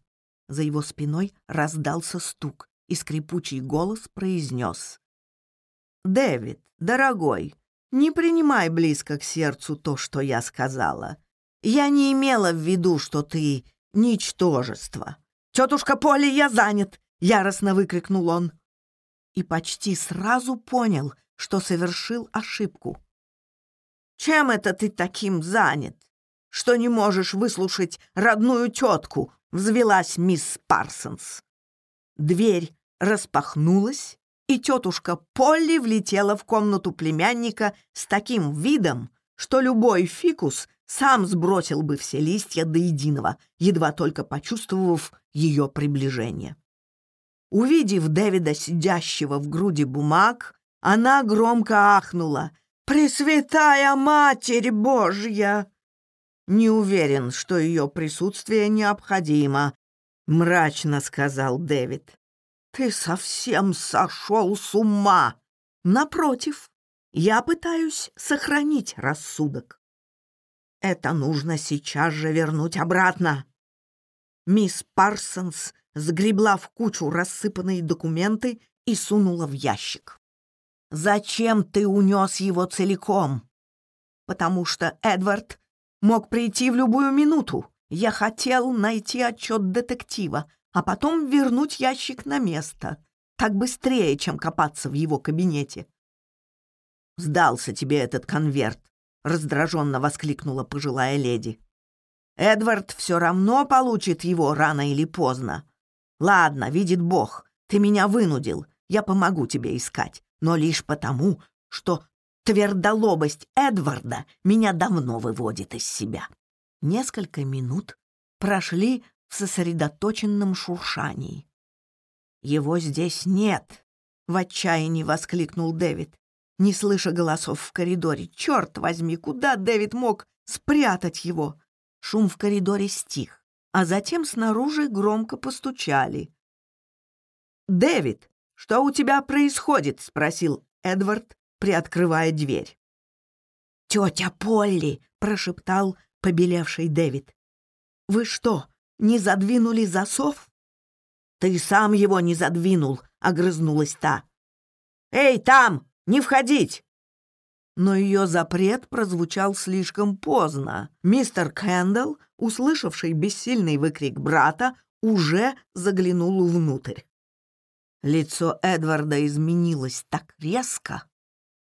[SPEAKER 1] За его спиной раздался стук, и скрипучий голос произнес. «Дэвид, дорогой, не принимай близко к сердцу то, что я сказала. Я не имела в виду, что ты ничтожество. Тетушка Поли, я занят!» — яростно выкрикнул он. И почти сразу понял, что совершил ошибку. Чем это ты таким занят, что не можешь выслушать родную тетку?» — взвелась мисс Парсонс. Дверь распахнулась, и тетушка Полли влетела в комнату племянника с таким видом, что любой фикус сам сбросил бы все листья до единого, едва только почувствовав ее приближение. Увидев Дэвида, сидящего в груди бумаг, она громко ахнула. «Пресвятая Матерь Божья!» «Не уверен, что ее присутствие необходимо», — мрачно сказал Дэвид. «Ты совсем сошел с ума! Напротив, я пытаюсь сохранить рассудок. Это нужно сейчас же вернуть обратно!» Мисс Парсонс сгребла в кучу рассыпанные документы и сунула в ящик. Зачем ты унес его целиком? Потому что Эдвард мог прийти в любую минуту. Я хотел найти отчет детектива, а потом вернуть ящик на место. Так быстрее, чем копаться в его кабинете. «Сдался тебе этот конверт», — раздраженно воскликнула пожилая леди. «Эдвард все равно получит его рано или поздно. Ладно, видит Бог, ты меня вынудил, я помогу тебе искать но лишь потому, что твердолобость Эдварда меня давно выводит из себя. Несколько минут прошли в сосредоточенном шуршании. «Его здесь нет!» — в отчаянии воскликнул Дэвид, не слыша голосов в коридоре. «Черт возьми, куда Дэвид мог спрятать его?» Шум в коридоре стих, а затем снаружи громко постучали. «Дэвид!» «Что у тебя происходит?» — спросил Эдвард, приоткрывая дверь. «Тетя Полли!» — прошептал побелевший Дэвид. «Вы что, не задвинули засов?» «Ты сам его не задвинул!» — огрызнулась та. «Эй, там! Не входить!» Но ее запрет прозвучал слишком поздно. Мистер Кэндалл, услышавший бессильный выкрик брата, уже заглянул внутрь. Лицо Эдварда изменилось так резко,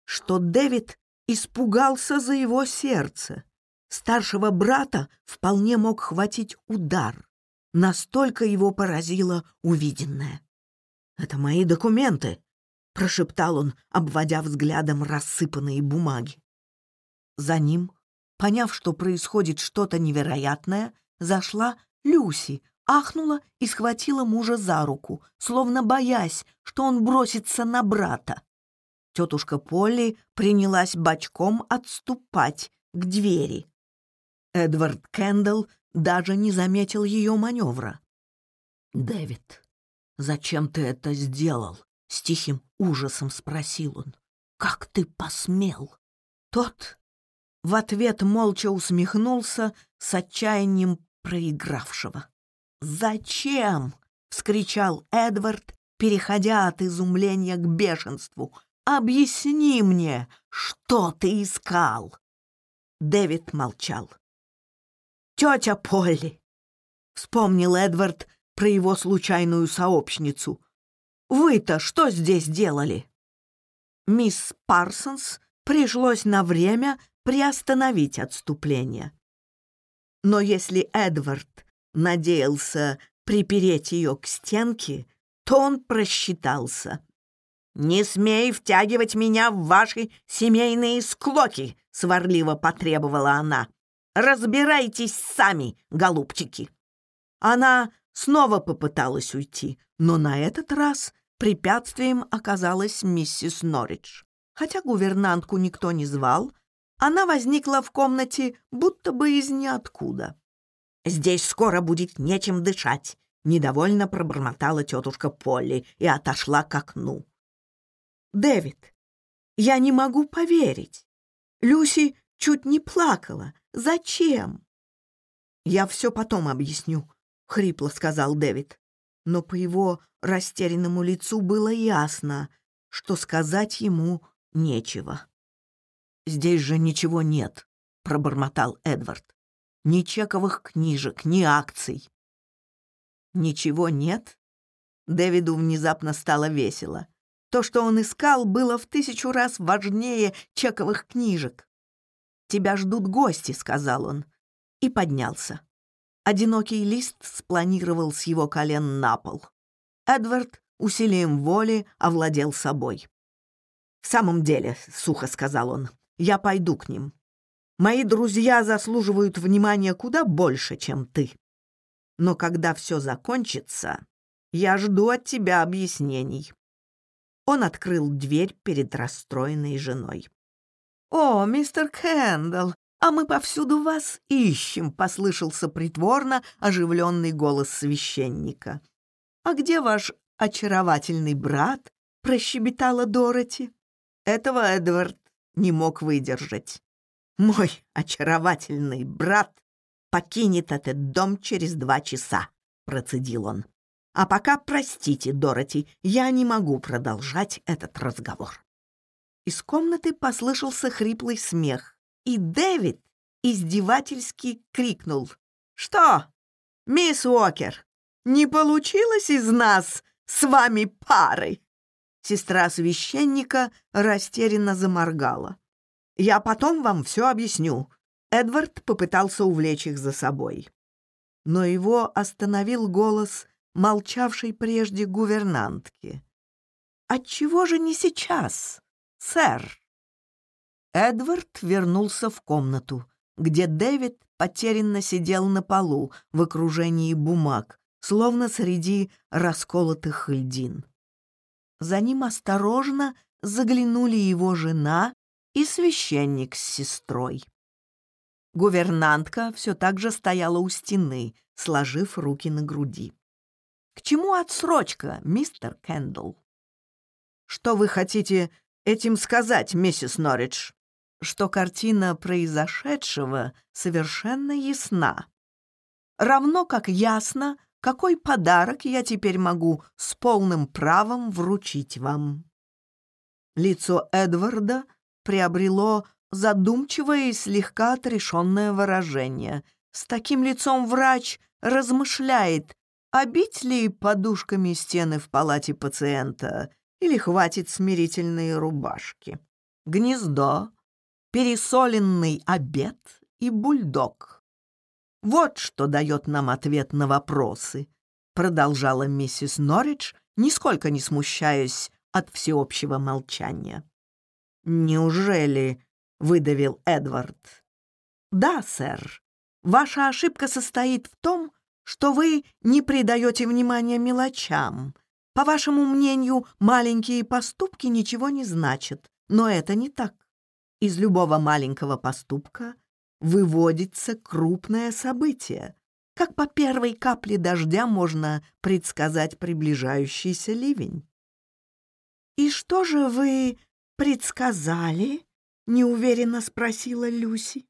[SPEAKER 1] что Дэвид испугался за его сердце. Старшего брата вполне мог хватить удар. Настолько его поразило увиденное. «Это мои документы», — прошептал он, обводя взглядом рассыпанные бумаги. За ним поняв, что происходит что-то невероятное, зашла Люси, ахнула и схватила мужа за руку, словно боясь, что он бросится на брата. Тетушка Полли принялась бочком отступать к двери. Эдвард Кэндалл даже не заметил ее маневра. «Дэвид, зачем ты это сделал?» — с тихим ужасом спросил он. «Как ты посмел?» в ответ молча усмехнулся с отчаянием проигравшего. «Зачем?» — вскричал Эдвард, переходя от изумления к бешенству. «Объясни мне, что ты искал?» Дэвид молчал. «Тетя Полли!» — вспомнил Эдвард про его случайную сообщницу. «Вы-то что здесь делали?» Мисс Парсонс пришлось на время приостановить отступление. Но если Эдвард надеялся припереть ее к стенке, то он просчитался. «Не смей втягивать меня в ваши семейные склоки!» — сварливо потребовала она. «Разбирайтесь сами, голубчики!» Она снова попыталась уйти, но на этот раз препятствием оказалась миссис Норридж. Хотя гувернантку никто не звал, она возникла в комнате, будто бы из ниоткуда. «Здесь скоро будет нечем дышать», — недовольно пробормотала тетушка Полли и отошла к окну. «Дэвид, я не могу поверить. Люси чуть не плакала. Зачем?» «Я все потом объясню», — хрипло сказал Дэвид. Но по его растерянному лицу было ясно, что сказать ему нечего. «Здесь же ничего нет», — пробормотал Эдвард. «Ни чековых книжек, ни акций». «Ничего нет?» Дэвиду внезапно стало весело. То, что он искал, было в тысячу раз важнее чековых книжек. «Тебя ждут гости», — сказал он. И поднялся. Одинокий лист спланировал с его колен на пол. Эдвард усилием воли овладел собой. «В самом деле», — сухо сказал он, «я пойду к ним. Мои друзья заслуживают внимания куда больше, чем ты. Но когда все закончится, я жду от тебя объяснений». Он открыл дверь перед расстроенной женой. «О, мистер Кэндалл, а мы повсюду вас ищем», — послышался притворно оживленный голос священника. «А где ваш очаровательный брат?» — прощебетала Дороти. Этого Эдвард не мог выдержать. «Мой очаровательный брат покинет этот дом через два часа», — процедил он. «А пока, простите, Дороти, я не могу продолжать этот разговор». Из комнаты послышался хриплый смех, и Дэвид издевательски крикнул. «Что, мисс Уокер, не получилось из нас с вами пары?» Сестра священника растерянно заморгала. «Я потом вам все объясню». Эдвард попытался увлечь их за собой. Но его остановил голос молчавшей прежде гувернантки. «Отчего же не сейчас?» сэр!» Эдвард вернулся в комнату, где Дэвид потерянно сидел на полу в окружении бумаг, словно среди расколотых льдин. За ним осторожно заглянули его жена и священник с сестрой. Гувернантка все так же стояла у стены, сложив руки на груди. «К чему отсрочка, мистер Кэндалл?» «Что вы хотите этим сказать, миссис Норридж? Что картина произошедшего совершенно ясна. Равно как ясно, какой подарок я теперь могу с полным правом вручить вам». Лицо Эдварда приобрело задумчивое и слегка отрешенное выражение. С таким лицом врач размышляет, обить ли подушками стены в палате пациента или хватит смирительные рубашки. Гнездо, пересоленный обед и бульдог — Вот что дает нам ответ на вопросы, продолжала миссис Норридж, нисколько не смущаясь от всеобщего молчания. «Неужели?» — выдавил Эдвард. «Да, сэр. Ваша ошибка состоит в том, что вы не придаете внимания мелочам, по вашему мнению, маленькие поступки ничего не значат, но это не так. Из любого маленького поступка выводится крупное событие. Как по первой капле дождя можно предсказать приближающийся ливень? «И что же вы предсказали?» — неуверенно спросила Люси.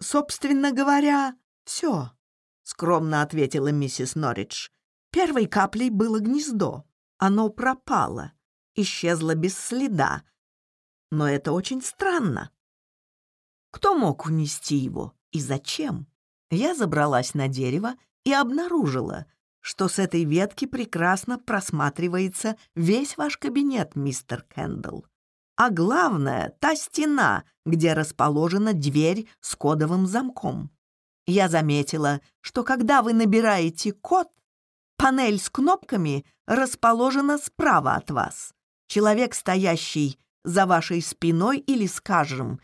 [SPEAKER 1] «Собственно говоря, все», — скромно ответила миссис Норридж. «Первой каплей было гнездо. Оно пропало, исчезло без следа. Но это очень странно. Кто мог унести его и зачем? Я забралась на дерево и обнаружила, что с этой ветки прекрасно просматривается весь ваш кабинет, мистер Кендалл. А главное, та стена, где расположена дверь с кодовым замком. Я заметила, что когда вы набираете код, панель с кнопками расположена справа от вас. Человек, стоящий за вашей спиной или, скажем,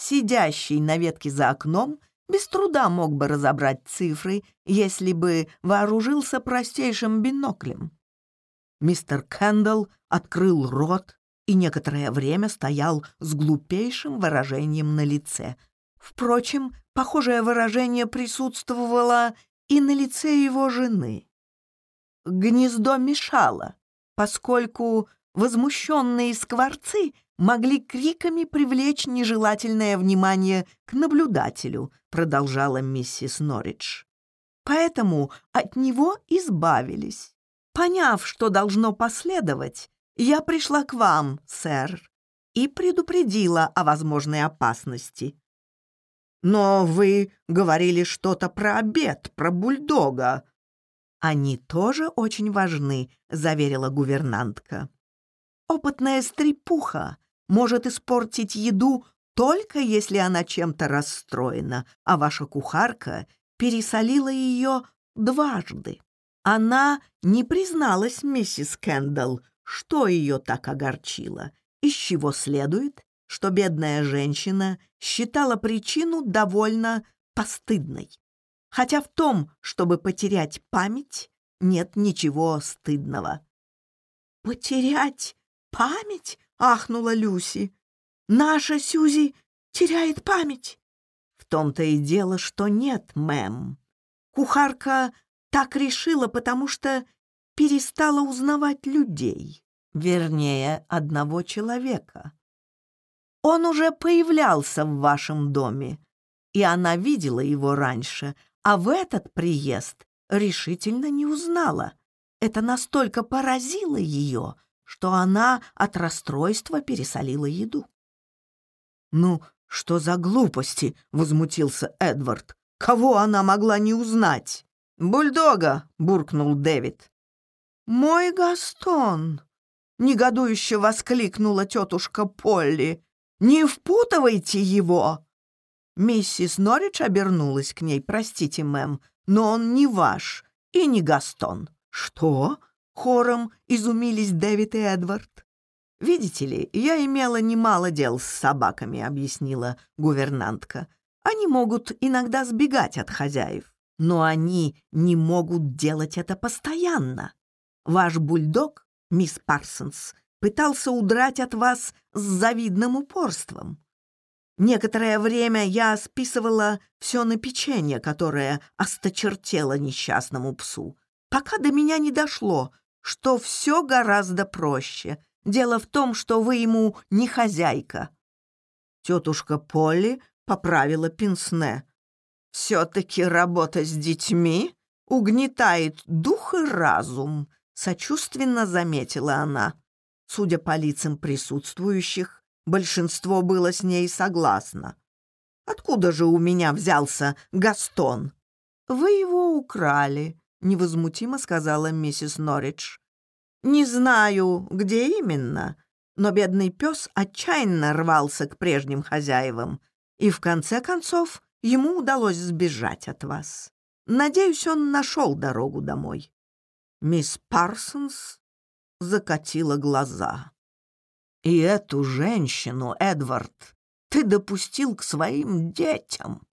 [SPEAKER 1] сидящий на ветке за окном, без труда мог бы разобрать цифры, если бы вооружился простейшим биноклем. Мистер Кэндалл открыл рот и некоторое время стоял с глупейшим выражением на лице. Впрочем, похожее выражение присутствовало и на лице его жены гнездо мешало, поскольку возмущенные скворцы могли криками привлечь нежелательное внимание к наблюдателю, продолжала миссис Норридж. Поэтому от него избавились. Поняв, что должно последовать, я пришла к вам, сэр, и предупредила о возможной опасности. Но вы говорили что-то про обед, про бульдога. Они тоже очень важны, заверила гувернантка. Опытная стрепуха может испортить еду, только если она чем-то расстроена, а ваша кухарка пересолила ее дважды. Она не призналась миссис Кэндалл, что ее так огорчило, из чего следует, что бедная женщина считала причину довольно постыдной. Хотя в том, чтобы потерять память, нет ничего стыдного. «Потерять память?» ахнула Люси. «Наша Сюзи теряет память». В том-то и дело, что нет, мэм. Кухарка так решила, потому что перестала узнавать людей, вернее, одного человека. Он уже появлялся в вашем доме, и она видела его раньше, а в этот приезд решительно не узнала. Это настолько поразило ее, что она от расстройства пересолила еду. «Ну, что за глупости?» — возмутился Эдвард. «Кого она могла не узнать?» «Бульдога!» — буркнул Дэвид. «Мой Гастон!» — негодующе воскликнула тетушка Полли. «Не впутывайте его!» Миссис Норридж обернулась к ней. «Простите, мэм, но он не ваш и не Гастон». «Что?» хором изумились Дэвид и Эдвард. «Видите ли, я имела немало дел с собаками», — объяснила гувернантка. «Они могут иногда сбегать от хозяев, но они не могут делать это постоянно. Ваш бульдог, мисс Парсонс, пытался удрать от вас с завидным упорством. Некоторое время я списывала все на печенье, которое осточертело несчастному псу, пока до меня не дошло, что все гораздо проще. Дело в том, что вы ему не хозяйка. Тетушка Полли поправила пенсне. «Все-таки работа с детьми угнетает дух и разум», — сочувственно заметила она. Судя по лицам присутствующих, большинство было с ней согласно. «Откуда же у меня взялся Гастон?» «Вы его украли», — невозмутимо сказала миссис Норридж. «Не знаю, где именно, но бедный пес отчаянно рвался к прежним хозяевам, и в конце концов ему удалось сбежать от вас. Надеюсь, он нашел дорогу домой». Мисс Парсонс закатила глаза. «И эту женщину, Эдвард, ты допустил к своим детям.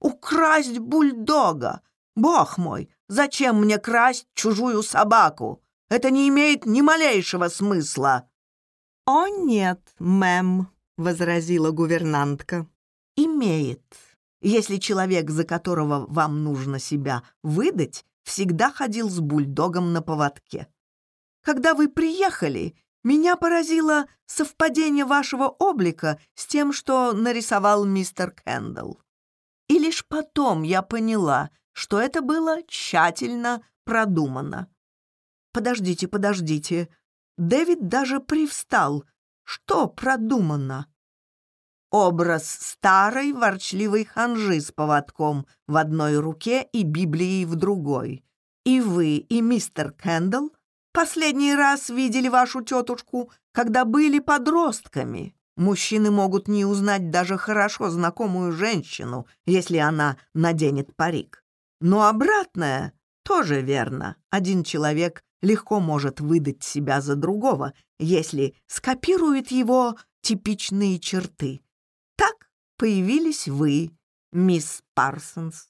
[SPEAKER 1] Украсть бульдога! Бог мой, Зачем мне красть чужую собаку? Это не имеет ни малейшего смысла». «О нет, мэм», — возразила гувернантка. «Имеет. Если человек, за которого вам нужно себя выдать, всегда ходил с бульдогом на поводке. Когда вы приехали, меня поразило совпадение вашего облика с тем, что нарисовал мистер Кэндл. И лишь потом я поняла, что это было тщательно продумано. «Подождите, подождите!» Дэвид даже привстал. «Что продумано?» Образ старой ворчливой ханжи с поводком в одной руке и Библией в другой. «И вы, и мистер Кэндл последний раз видели вашу тетушку, когда были подростками?» Мужчины могут не узнать даже хорошо знакомую женщину, если она наденет парик. Но обратное тоже верно. Один человек легко может выдать себя за другого, если скопирует его типичные черты. Так появились вы, мисс Парсонс.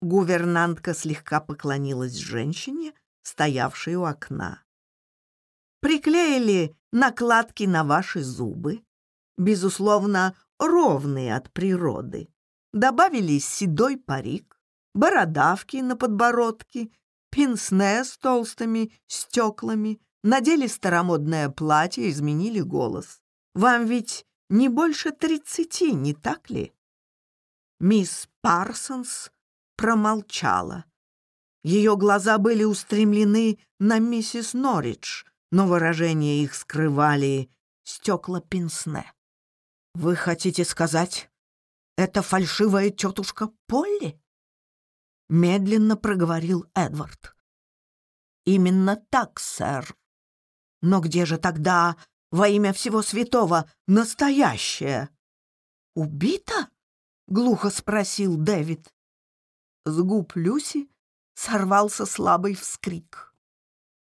[SPEAKER 1] Гувернантка слегка поклонилась женщине, стоявшей у окна. Приклеили накладки на ваши зубы, безусловно, ровные от природы. Добавили седой парик. бородавки на подбородке, пенсне с толстыми стеклами, надели старомодное платье, изменили голос. Вам ведь не больше тридцати, не так ли?» Мисс Парсонс промолчала. Ее глаза были устремлены на миссис Норридж, но выражения их скрывали стекла пенсне. «Вы хотите сказать, это фальшивая тетушка Полли?» — медленно проговорил Эдвард. «Именно так, сэр. Но где же тогда, во имя всего святого, настоящее?» «Убита?» — глухо спросил Дэвид. С губ Люси сорвался слабый вскрик.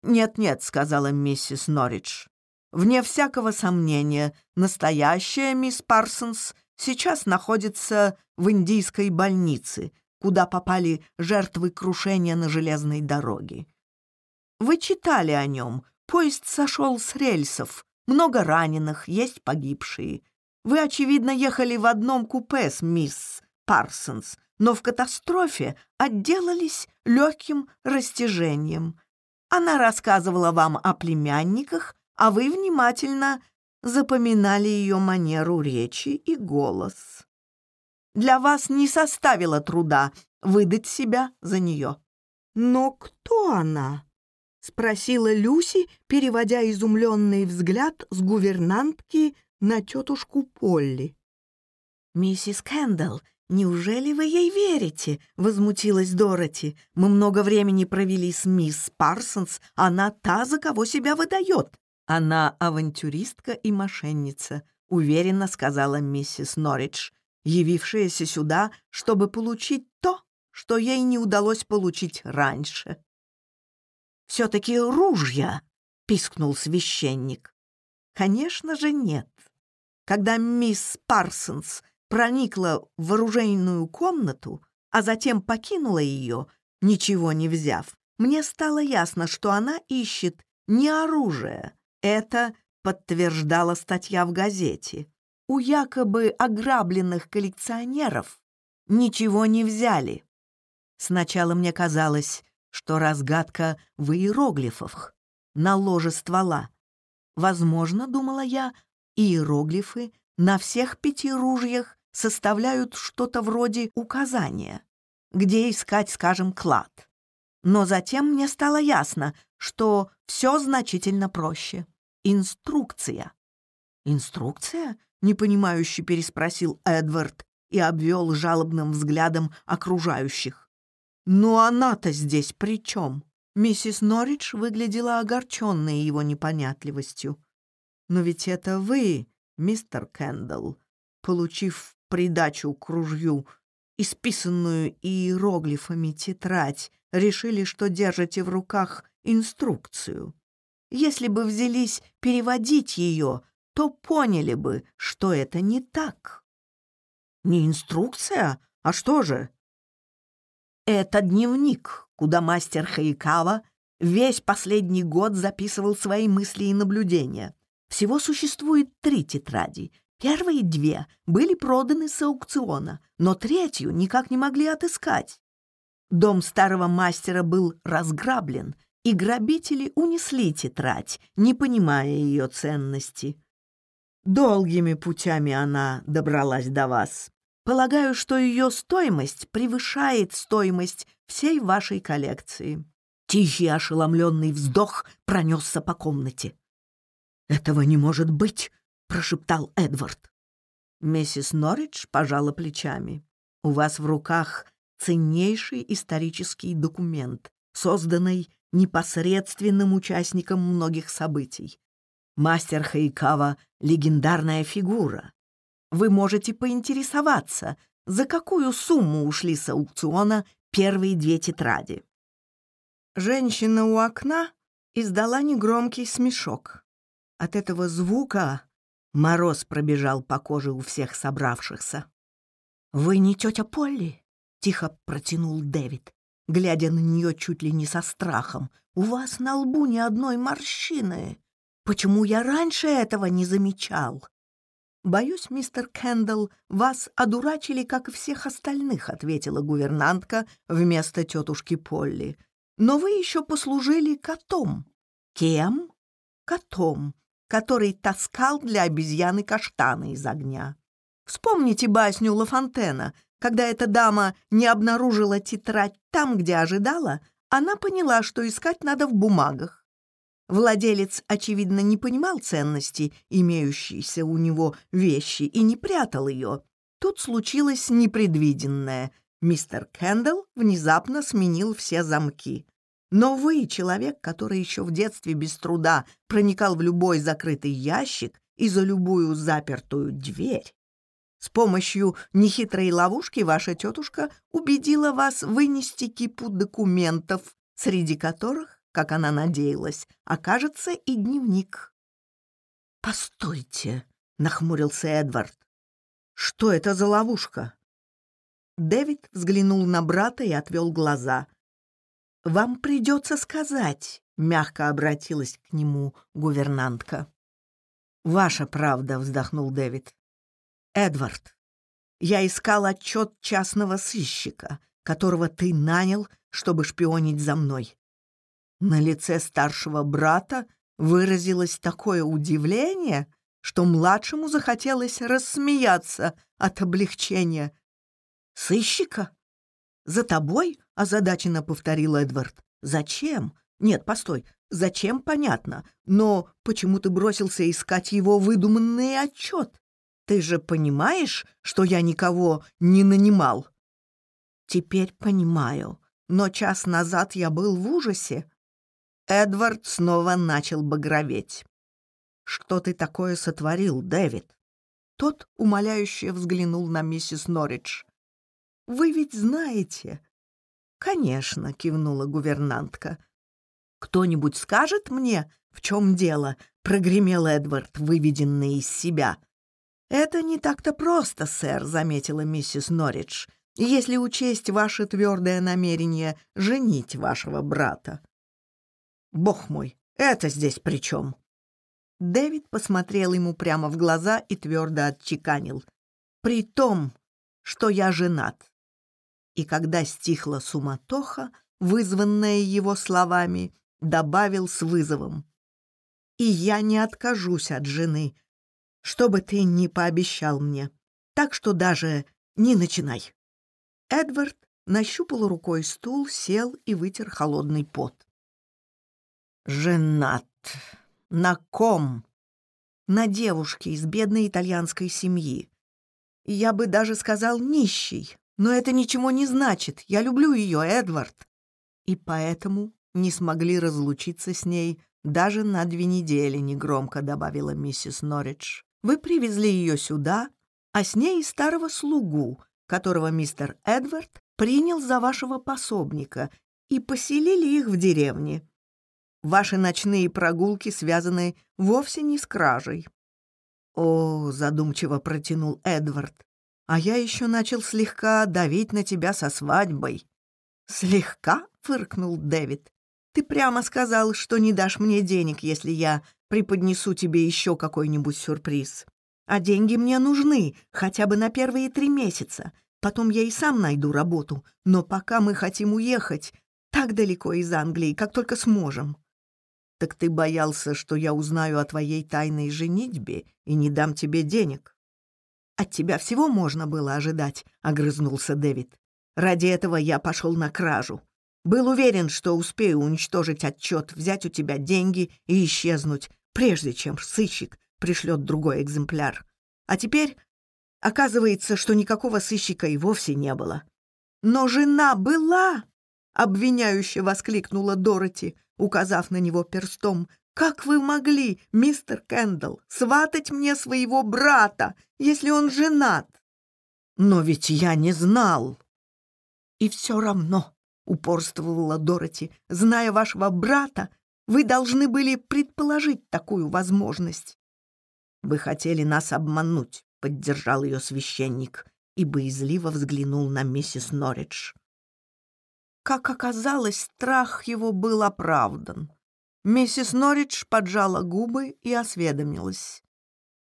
[SPEAKER 1] «Нет-нет», — сказала миссис Норридж. «Вне всякого сомнения, настоящая мисс Парсонс сейчас находится в индийской больнице, куда попали жертвы крушения на железной дороге. Вы читали о нем. Поезд сошел с рельсов. Много раненых, есть погибшие. Вы, очевидно, ехали в одном купе с мисс Парсонс, но в катастрофе отделались легким растяжением. Она рассказывала вам о племянниках, а вы внимательно запоминали ее манеру речи и голос. Для вас не составило труда выдать себя за нее. «Но кто она?» — спросила Люси, переводя изумленный взгляд с гувернантки на тетушку Полли. «Миссис Кэндалл «Неужели вы ей верите?» — возмутилась Дороти. «Мы много времени провели с мисс Парсонс. Она та, за кого себя выдает». «Она авантюристка и мошенница», — уверенно сказала миссис Норридж, явившаяся сюда, чтобы получить то, что ей не удалось получить раньше. «Все-таки ружья!» — пискнул священник. «Конечно же нет. Когда мисс Парсонс проникла в оружейную комнату, а затем покинула ее, ничего не взяв, мне стало ясно, что она ищет не оружие. Это подтверждала статья в газете. У якобы ограбленных коллекционеров ничего не взяли. Сначала мне казалось, что разгадка в иероглифах, на ложе ствола. Возможно, думала я, иероглифы на всех пяти ружьях составляют что-то вроде указания, где искать, скажем, клад. Но затем мне стало ясно, что все значительно проще. Инструкция. «Инструкция?» — непонимающе переспросил Эдвард и обвел жалобным взглядом окружающих. «Но она-то здесь при чем?» Миссис Норридж выглядела огорченной его непонятливостью. «Но ведь это вы, мистер Кэндалл, получив придачу к ружью, исписанную иероглифами тетрадь, решили, что держите в руках инструкцию. Если бы взялись переводить ее, то поняли бы, что это не так. Не инструкция, а что же? Это дневник, куда мастер Хаикава весь последний год записывал свои мысли и наблюдения. Всего существует три тетради. Первые две были проданы с аукциона, но третью никак не могли отыскать. Дом старого мастера был разграблен, и грабители унесли тетрадь, не понимая ее ценности. Долгими путями она добралась до вас. Полагаю, что ее стоимость превышает стоимость всей вашей коллекции. Тихий ошеломленный вздох пронесся по комнате. «Этого не может быть!» — прошептал Эдвард. Миссис Норридж пожала плечами. «У вас в руках ценнейший исторический документ, созданный непосредственным участником многих событий. Мастер Хайкава — легендарная фигура. Вы можете поинтересоваться, за какую сумму ушли с аукциона первые две тетради. Женщина у окна издала негромкий смешок. От этого звука Мороз пробежал по коже у всех собравшихся. «Вы не тетя Полли?» — тихо протянул Дэвид, глядя на нее чуть ли не со страхом. «У вас на лбу ни одной морщины. Почему я раньше этого не замечал?» «Боюсь, мистер Кэндалл, вас одурачили, как и всех остальных», — ответила гувернантка вместо тетушки Полли. «Но вы еще послужили котом». «Кем?» «Котом который таскал для обезьяны каштаны из огня. Вспомните басню Ла Фонтена. Когда эта дама не обнаружила тетрадь там, где ожидала, она поняла, что искать надо в бумагах. Владелец, очевидно, не понимал ценности имеющейся у него вещи и не прятал ее. Тут случилось непредвиденное. Мистер Кэндл внезапно сменил все замки. Но вы, человек, который еще в детстве без труда проникал в любой закрытый ящик и за любую запертую дверь, с помощью нехитрой ловушки ваша тетушка убедила вас вынести кипу документов, среди которых как она надеялась, окажется и дневник. «Постойте», — нахмурился Эдвард. «Что это за ловушка?» Дэвид взглянул на брата и отвел глаза. «Вам придется сказать», — мягко обратилась к нему гувернантка. «Ваша правда», — вздохнул Дэвид. «Эдвард, я искал отчет частного сыщика, которого ты нанял, чтобы шпионить за мной. На лице старшего брата выразилось такое удивление, что младшему захотелось рассмеяться от облегчения. «Сыщика? За тобой?» — озадаченно повторил Эдвард. «Зачем? Нет, постой. Зачем, понятно. Но почему ты бросился искать его выдуманный отчет? Ты же понимаешь, что я никого не нанимал?» «Теперь понимаю. Но час назад я был в ужасе. Эдвард снова начал багроветь. «Что ты такое сотворил, Дэвид?» Тот умоляюще взглянул на миссис Норридж. «Вы ведь знаете...» «Конечно», — кивнула гувернантка. «Кто-нибудь скажет мне, в чем дело?» — прогремел Эдвард, выведенный из себя. «Это не так-то просто, сэр», — заметила миссис Норридж, «если учесть ваше твердое намерение женить вашего брата». «Бог мой, это здесь при чем?» Дэвид посмотрел ему прямо в глаза и твердо отчеканил. «При том, что я женат». И когда стихла суматоха, вызванная его словами, добавил с вызовом. «И я не откажусь от жены, что бы ты ни пообещал мне. Так что даже не начинай». Эдвард нащупал рукой стул, сел женат. На ком? На девушке из бедной итальянской семьи. Я бы даже сказал нищий, но это ничего не значит. Я люблю ее, Эдвард. И поэтому не смогли разлучиться с ней даже на две недели, негромко добавила миссис Норридж. Вы привезли ее сюда, а с ней и старого слугу, которого мистер Эдвард принял за вашего пособника, и поселили их в деревне. Ваши ночные прогулки связаны вовсе не с кражей». «О», — задумчиво протянул Эдвард, «а я еще начал слегка давить на тебя со свадьбой». «Слегка?» — фыркнул Дэвид. «Ты прямо сказал, что не дашь мне денег, если я преподнесу тебе еще какой-нибудь сюрприз. А деньги мне нужны, хотя бы на первые три месяца. Потом я и сам найду работу. Но пока мы хотим уехать так далеко из Англии, как только сможем». «Так ты боялся, что я узнаю о твоей тайной женитьбе и не дам тебе денег?» «От тебя всего можно было ожидать», — огрызнулся Дэвид. «Ради этого я пошел на кражу. Был уверен, что успею уничтожить отчет, взять у тебя деньги и исчезнуть, прежде чем сыщик пришлет другой экземпляр. А теперь оказывается, что никакого сыщика и вовсе не было. «Но жена была!» — обвиняюще воскликнула Дороти, указав на него перстом. «Как вы могли, мистер Кэндалл, сватать мне своего брата, если он женат?» «Но ведь я не знал!» «И все равно — упорствовала Дороти. «Зная вашего брата, вы должны были предположить такую возможность». «Вы хотели нас обмануть», — поддержал ее священник и боязливо взглянул на миссис Норридж. Как оказалось, страх его был оправдан. Миссис Норридж поджала губы и осведомилась.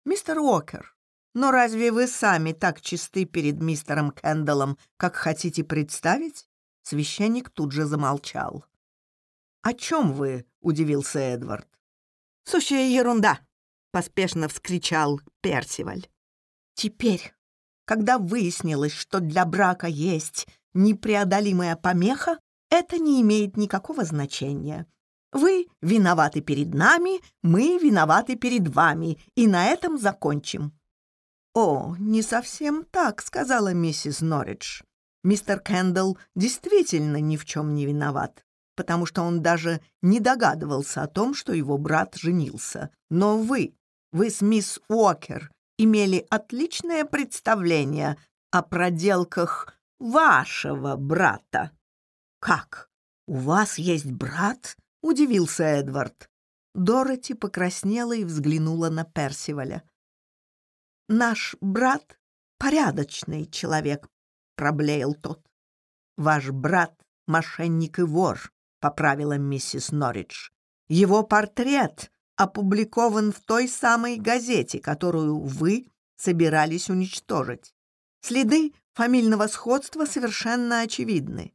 [SPEAKER 1] «Мистер Уокер, но разве вы сами так чисты перед мистером Кэндаллом, как хотите представить?» Священник тут же замолчал. «О чем вы?» — удивился Эдвард. «Сущая ерунда!» — поспешно вскричал Персиваль. «Теперь, когда выяснилось, что для брака есть непреодолимая помеха, это не имеет никакого значения. Вы виноваты перед нами, мы виноваты перед вами, и на этом закончим». «О, не совсем так», — сказала миссис Норридж. «Мистер Кэндалл действительно ни в чем не виноват, потому что он даже не догадывался о том, что его брат женился. Но вы, вы с мисс Уокер, имели отличное представление о проделках вашего брата». «Как? У вас есть брат?» — удивился Эдвард. Дороти покраснела и взглянула на Персиваля. «Наш брат — порядочный человек», — проблеял тот. «Ваш брат — мошенник и вор», — поправила миссис Норридж. «Его портрет опубликован в той самой газете, которую вы собирались уничтожить. Следы фамильного сходства совершенно очевидны».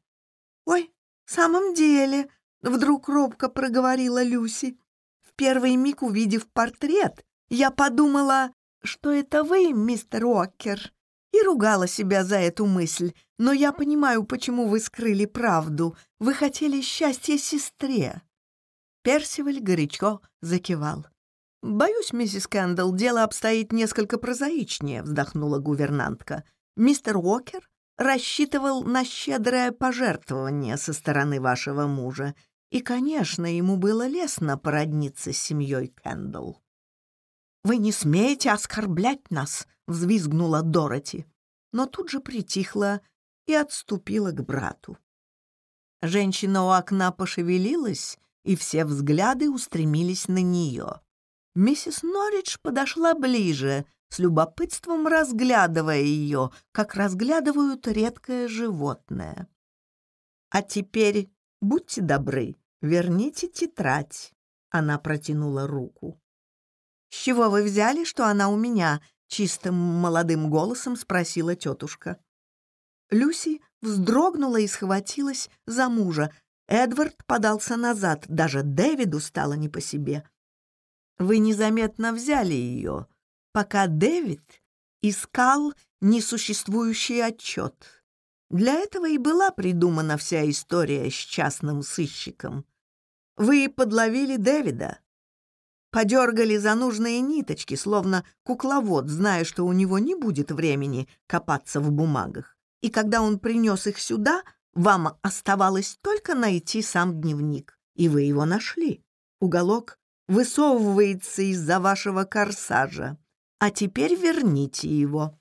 [SPEAKER 1] «Ой, в самом деле», Вдруг робко проговорила Люси. В первый миг, увидев портрет, я подумала, что это вы, мистер Уокер, и ругала себя за эту мысль. Но я понимаю, почему вы скрыли правду. Вы хотели счастья сестре. Персиваль горячо закивал. «Боюсь, миссис Кэндалл, дело обстоит несколько прозаичнее», — вздохнула гувернантка. «Мистер Уокер рассчитывал на щедрое пожертвование со стороны вашего мужа, и, конечно, ему было лестно породниться с семьей Кэндалл. «Вы не смеете оскорблять нас!» — взвизгнула Дороти, но тут же притихла и отступила к брату. Женщина у окна пошевелилась, и все взгляды устремились на нее. Миссис Норридж подошла ближе, с любопытством разглядывая ее, как разглядывают редкое животное. «А теперь будьте добры, верните тетрадь», — она протянула руку. «С чего вы взяли, что она у меня?» — чистым молодым голосом спросила тетушка. Люси вздрогнула и схватилась за мужа. Эдвард подался назад, даже Дэвиду стало не по себе. «Вы незаметно взяли ее», пока Дэвид искал несуществующий отчет. Для этого и была придумана вся история с частным сыщиком. Вы подловили Дэвида, подергали за нужные ниточки, словно кукловод, зная, что у него не будет времени копаться в бумагах. И когда он принес их сюда, вам оставалось только найти сам дневник, и вы его нашли. Уголок высовывается из-за вашего корсажа. А теперь верните его».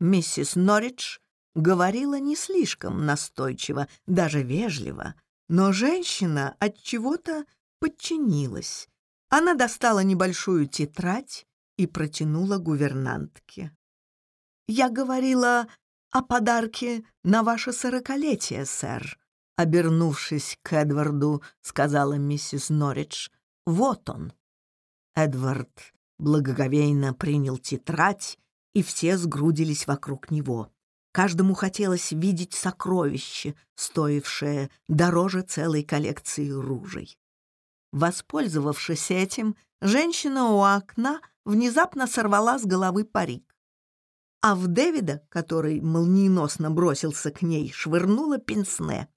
[SPEAKER 1] Миссис Норридж говорила не слишком настойчиво, даже вежливо, но женщина от чего-то подчинилась. Она достала небольшую тетрадь и протянула гувернантке. «Я говорила о подарке на ваше сорокалетие, сэр», — обернувшись к Эдварду, сказала миссис Норридж. «Вот он». Эдвард благоговейно принял тетрадь, и все сгрудились вокруг него. Каждому хотелось видеть сокровище, стоившее дороже целой коллекции ружей. Воспользовавшись этим, женщина у окна внезапно сорвала с головы парик. А в Дэвида, который молниеносно бросился к ней, швырнула пенсне.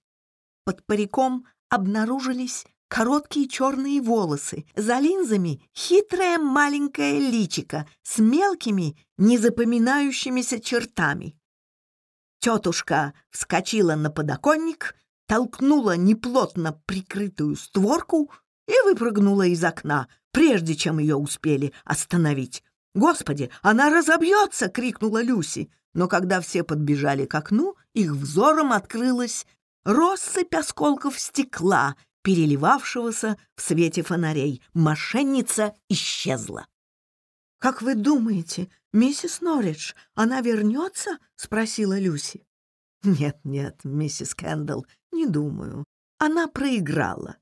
[SPEAKER 1] Под париком обнаружились короткие черные волосы, за линзами хитрое маленькое личико с мелкими, незапоминающимися чертами. Тетушка вскочила на подоконник, толкнула неплотно прикрытую створку и выпрыгнула из окна, прежде чем ее успели остановить. «Господи, она разобьется!» — крикнула Люси. Но когда все подбежали к окну, их взором открылась россыпь осколков стекла — переливавшегося в свете фонарей. Мошенница исчезла. «Как вы думаете, миссис Норридж, она вернется?» — спросила Люси. «Нет-нет, миссис Кэндалл, не думаю. Она проиграла.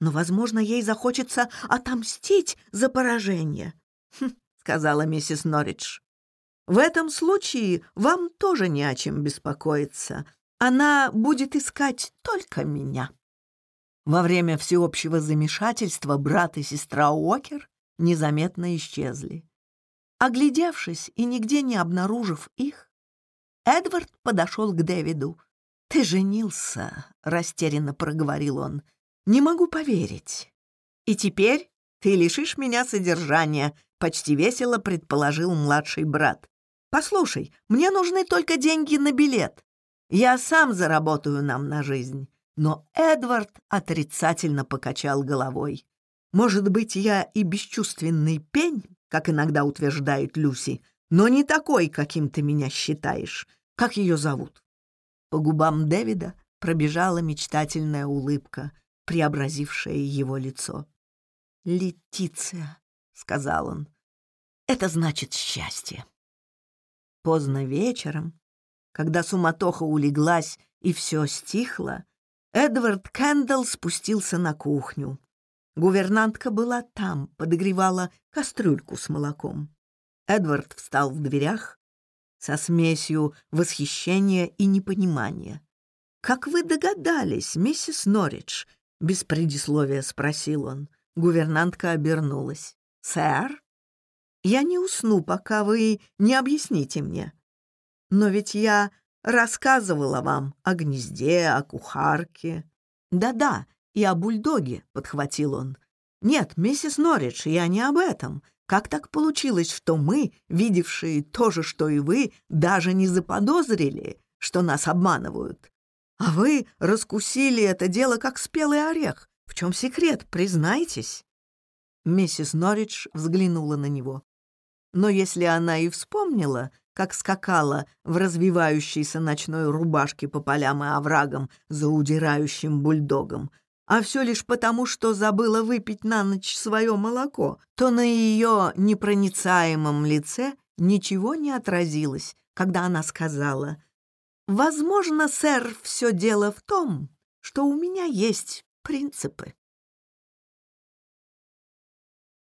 [SPEAKER 1] Но, возможно, ей захочется отомстить за поражение», хм, сказала миссис Норридж. «В этом случае вам тоже не о чем беспокоиться. Она будет искать только меня». Во время всеобщего замешательства брат и сестра Уокер незаметно исчезли. Оглядевшись и нигде не обнаружив их, Эдвард подошел к Дэвиду. «Ты женился», — растерянно проговорил он. «Не могу поверить. И теперь ты лишишь меня содержания», — почти весело предположил младший брат. «Послушай, мне нужны только деньги на билет. Я сам заработаю нам на жизнь». Но Эдвард отрицательно покачал головой. «Может быть, я и бесчувственный пень, как иногда утверждает Люси, но не такой, каким ты меня считаешь. Как ее зовут?» По губам Дэвида пробежала мечтательная улыбка, преобразившая его лицо. «Летиция», — сказал он, — «это значит счастье». Поздно вечером, когда суматоха улеглась и все стихло, Эдвард Кэндалс спустился на кухню. Гувернантка была там, подогревала кастрюльку с молоком. Эдвард встал в дверях со смесью восхищения и непонимания. «Как вы догадались, миссис Норридж?» — без предисловия спросил он. Гувернантка обернулась. «Сэр, я не усну, пока вы не объясните мне. Но ведь я рассказывала вам о гнезде, о кухарке». «Да-да, и о бульдоге», — подхватил он. «Нет, миссис Норридж, я не об этом. Как так получилось, что мы, видевшие то же, что и вы, даже не заподозрили, что нас обманывают? А вы раскусили это дело как спелый орех. В чем секрет, признайтесь?» Миссис Норридж взглянула на него. Но если она и вспомнила, как скакала в развивающейся ночной рубашке по полям и оврагам за удирающим бульдогом, а все лишь потому, что забыла выпить на ночь свое молоко, то на ее непроницаемом лице ничего